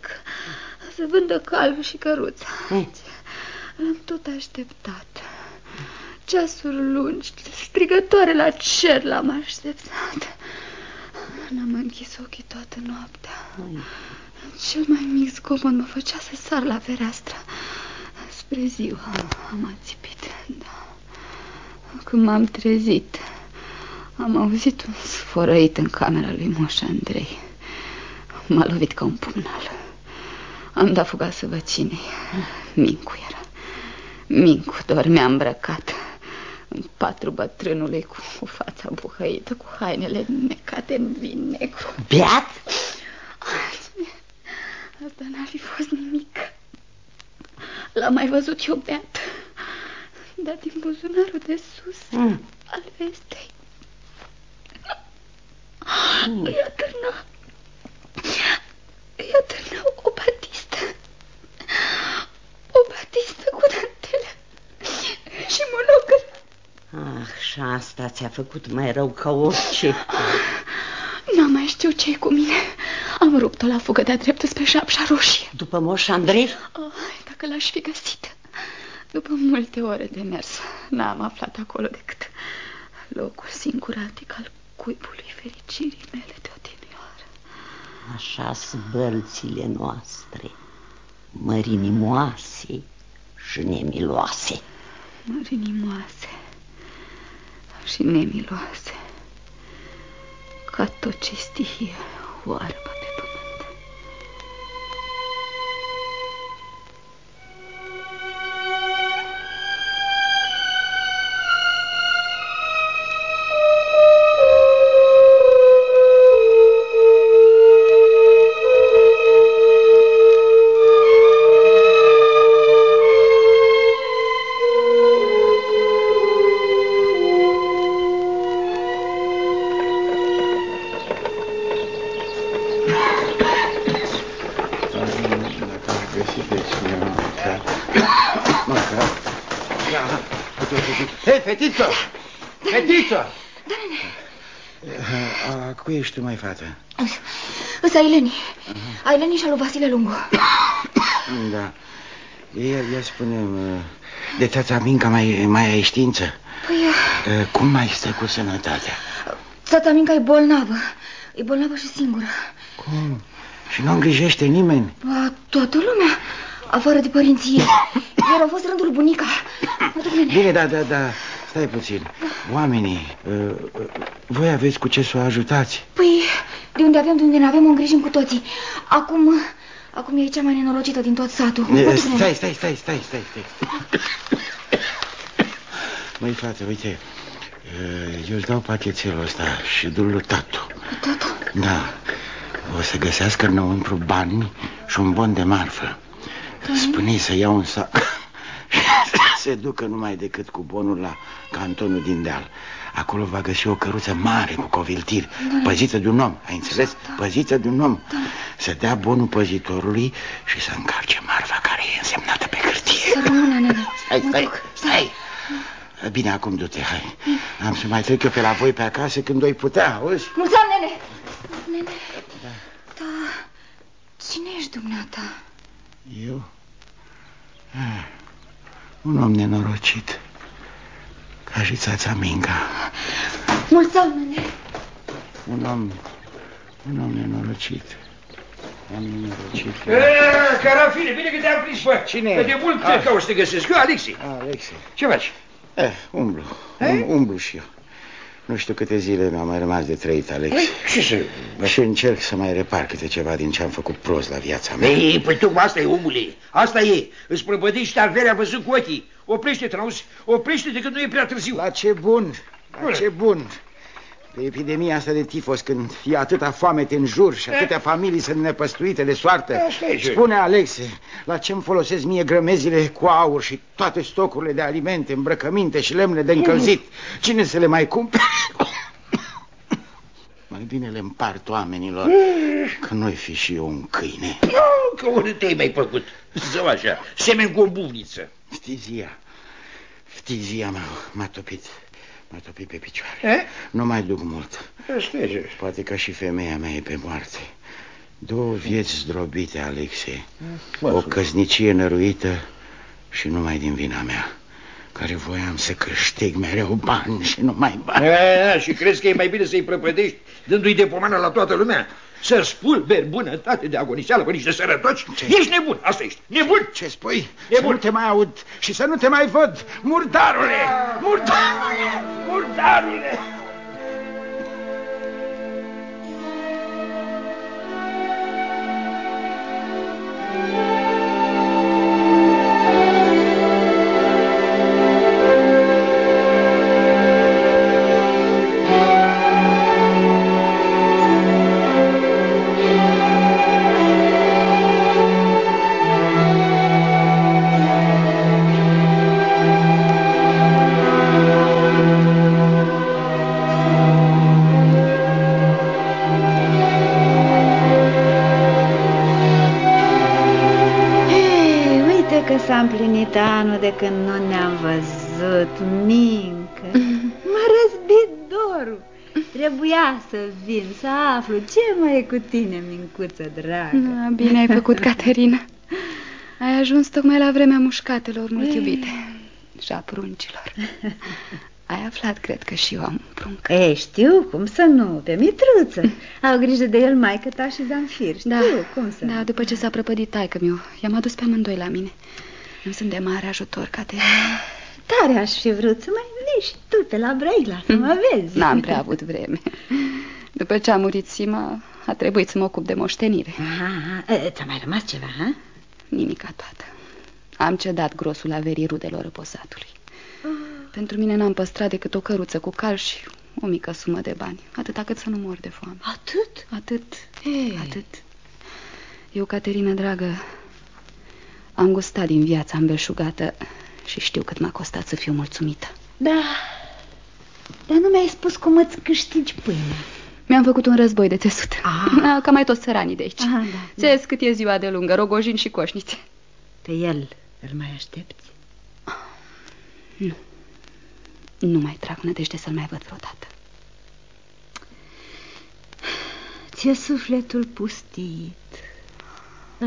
să vândă calul și căruța. L-am tot așteptat. Ceasuri lungi, strigătoare la cer l-am așteptat. N-am închis ochii toată noaptea. Cel mai mic zgomot mă făcea să sar la fereastră. Spre ziua am ațipit, da. Când m-am trezit, am auzit un sfărăit în camera lui Moș Andrei. M-a lovit ca un pumnal. Am dat fuga să văd cine Mincu era. Mincu dormea îmbrăcat în patru bătrânului cu, cu fața buhăită, cu hainele necate în vin negru. Beat? Asta n-ar fi fost nimic. L-am mai văzut eu beat. Dar din buzunarul de sus mm. al vestei mm. îi atârna îi atârna o batistă o batistă cu dantele și monocăl Ah, și asta ți-a făcut mai rău ca orice. N-am mai știu ce cu mine. Am rupt-o la fugă de-a dreptul spre șapșa roșie. După moș Andrei? Oh, dacă l-aș fi găsit. După multe ore de mers, n-am aflat acolo decât locul singuratic al cuibului fericirii mele de odinioară. așa bălțile noastre, mărinimoase și nemiloase. Mărinimoase și nemiloase. ca tot ce stihie, oarbă ești tu, mai fată? Îs Aileni. Aileni și al lui Vasile Lungu. Da. Ia, ia spune de tata Minca mai, mai ai știință? Păi, Uh, Cum mai stă cu sănătatea? tata Minca e bolnavă. E bolnavă și singură. Cum? Și nu îngrijește nimeni? A, toată lumea, afară de părinții ei. Iar au fost rândul bunica. Mă duc, nene. Bine, da, da, da. Stai puțin. Oamenii, uh, uh, voi aveți cu ce să o ajutați? Păi, de unde avem, de unde ne avem, o îngrijim cu toții. Acum, acum e cea mai nenorocită din tot satul. Mă Eh, duc, nene. Stai, stai, stai, stai, stai, stai. Măi, fată, uite, uh, eu îți dau pachetelul ăsta și du-l lui tatu. Tata? Da. O să găsească înăuntru bani și un bon de marfă. Spune să iau un sac și să se ducă numai decât cu bonul la cantonul din deal. Acolo va găsi o căruță mare cu coviltiri, păzită de un om, ai înțeles? Păzită de un om. Să dea bonul păzitorului și să încarce marfa care e însemnată pe hârtie. Să rămână, nene. Stai, stai, stai. Bine, acum du-te, hai. Am să mai trec eu pe la voi pe acasă când o putea, auzi? Mulțumim, nene. Nene. Da. Cine ești dumneata? Eu? Ah, un om nenorocit. Ca și țața Minca. Mulțumim, nene. Un om... Un om nenorocit. Om nenorocit. E, Carafine, bine că te-am prins, bă. Cine Că e? de mult Ah. te caut să te găsesc. Eu, Alexi. Alexe. Ce faci? Eh, umblu. Um, umblu și eu. Nu știu câte zile mi-au mai rămas de trăit, Alex. Ce să... Și încerc să mai repar câte ceva din ce am făcut prost la viața mea. Ei, păi tu, asta e, omule. Asta e. Îți prăpădești averea văzut cu ochii. Oprește-te, auzi? Oprește-te când nu e prea târziu. La ce bun, la ce bun. Pe epidemia asta de tifos, când e atâta foamete în jur și atâtea familii sunt nepăstuite de soartă, Asta e, ce- spune Alexe, la ce îmi folosesc mie grămezile cu aur și toate stocurile de alimente, îmbrăcăminte și lemne de încălzit? Cine să le mai cumpere? Mai bine le împart oamenilor, că nu-i fi și eu un câine. Nu, că unde te-ai mai făcut? Zău așa, semen cu o buvniță. Ftizia, ftizia m-a, m-a topit, m-a topit pe picioare. Eh? Nu mai duc mult. Asta e. Poate că și femeia mea e pe moarte. Două vieți zdrobite, Alexe. O căsnicie năruită și numai din vina mea, care voiam să câștig mereu bani și numai bani. A, și crezi că e mai bine să-i prăpădești dându-i de pomană la toată lumea? Să spulberi bunătate de agoniseală pe niște sărătoci? Ești nebun, asta ești, nebun! Ce spui? Nebun. Să nu te mai aud și să nu te mai văd, murdarule! Murdarule! Murdarule! Cu tine, Mincuță dragă. Ah, Bine ai făcut, Caterina. Ai ajuns tocmai la vremea mușcatelor mult iubite și a pruncilor. Ai aflat, cred că și eu am un prunc. Ei, știu, cum să nu, pe Mitruță. Au grijă de el maică ta și Zanfir, știu, Da, cum să da, nu. după ce s-a prăpădit taică miu, i-am adus pe amândoi la mine. Nu sunt de mare ajutor, Caterina. Tare aș fi vrut să mai vii și tu pe la Brăila, să mă vezi. N-am prea avut vreme. După ce a murit Sima, a trebuit să mă ocup de moștenire. Aha, ți-a mai rămas ceva, ha? Nimica toată. Am cedat grosul averii rudelor răposatului. Pentru mine n-am păstrat decât o căruță cu cal și o mică sumă de bani. Atâta cât să nu mor de foame. Atât? Atât. Ei. Atât. Eu, Caterina, dragă, am gustat din viața îmbelșugată și știu cât m-a costat să fiu mulțumită. Da, dar nu mi-ai spus cum îți câștigi pâinea. Mi-am făcut un război de țesut. Ah. Ca mai toți țăranii de aici. Aha, da, Țes cât e ziua de lungă, rogojini și coșnițe. Pe el îl mai aștepți? Nu. Nu mai trag nădejde să-l mai văd vreodată. Ți-e sufletul pustit.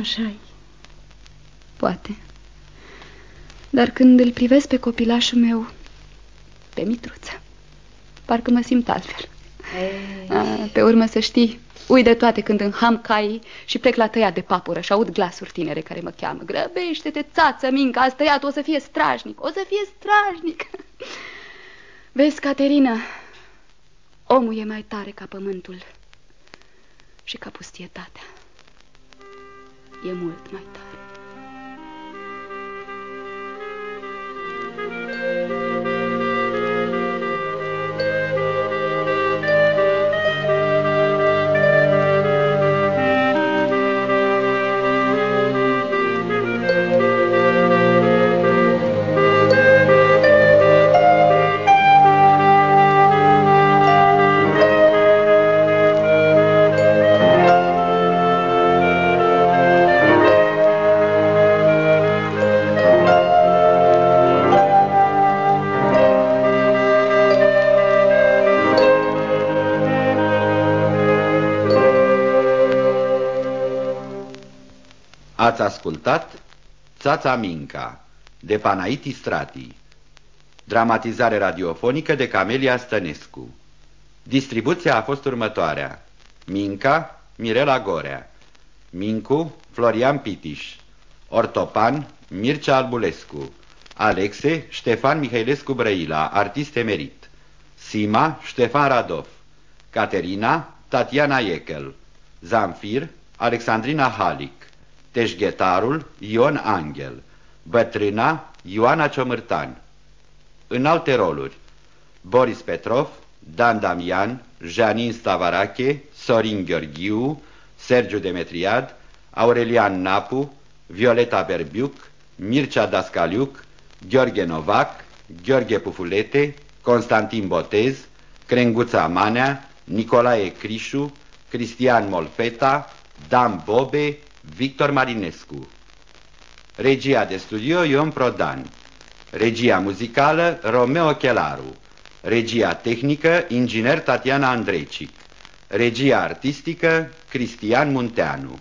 așa -i. Poate. Dar când îl privesc pe copilașul meu, pe Mitruță, parcă mă simt altfel. A, pe urmă să știi, ui de toate când înham caii și plec la tăiat de papură și aud glasuri tinere care mă cheamă. Grăbește-te, țață, minca, azi tăiat, o să fie strajnic, o să fie strajnic. Vezi, Caterina, omul e mai tare ca pământul și ca pustietatea. E mult mai tare. Ascultat Țața Minca de Panaiti Strati. Dramatizare radiofonică de Camelia Stănescu. Distribuția a fost următoarea. Minca, Mirela Gorea. Mincu, Florian Pitiș. Ortopan, Mircea Albulescu. Alexe, Ștefan Mihailescu Brăila, artist emerit. Sima, Ștefan Radov Caterina, Tatiana Iekel Zamfir, Alexandrina Halic Teșghetarul Ion Angel, Bătrâna Ioana Ciomârtan. În alte roluri, Boris Petrov, Dan Damian, Janin Stavarache, Sorin Gheorghiu, Sergiu Demetriad, Aurelian Napu, Violeta Berbiuc, Mircea Dascaliuc, Gheorghe Novac, Gheorghe Pufulete, Constantin Botez, Crenguța Manea, Nicolae Crișu, Cristian Molfeta, Dan Bobe, Victor Marinescu. Regia de studio Ion Prodan. Regia muzicală Romeo Chelaru. Regia tehnică Inginer Tatiana Andrecic. Regia artistică Cristian Munteanu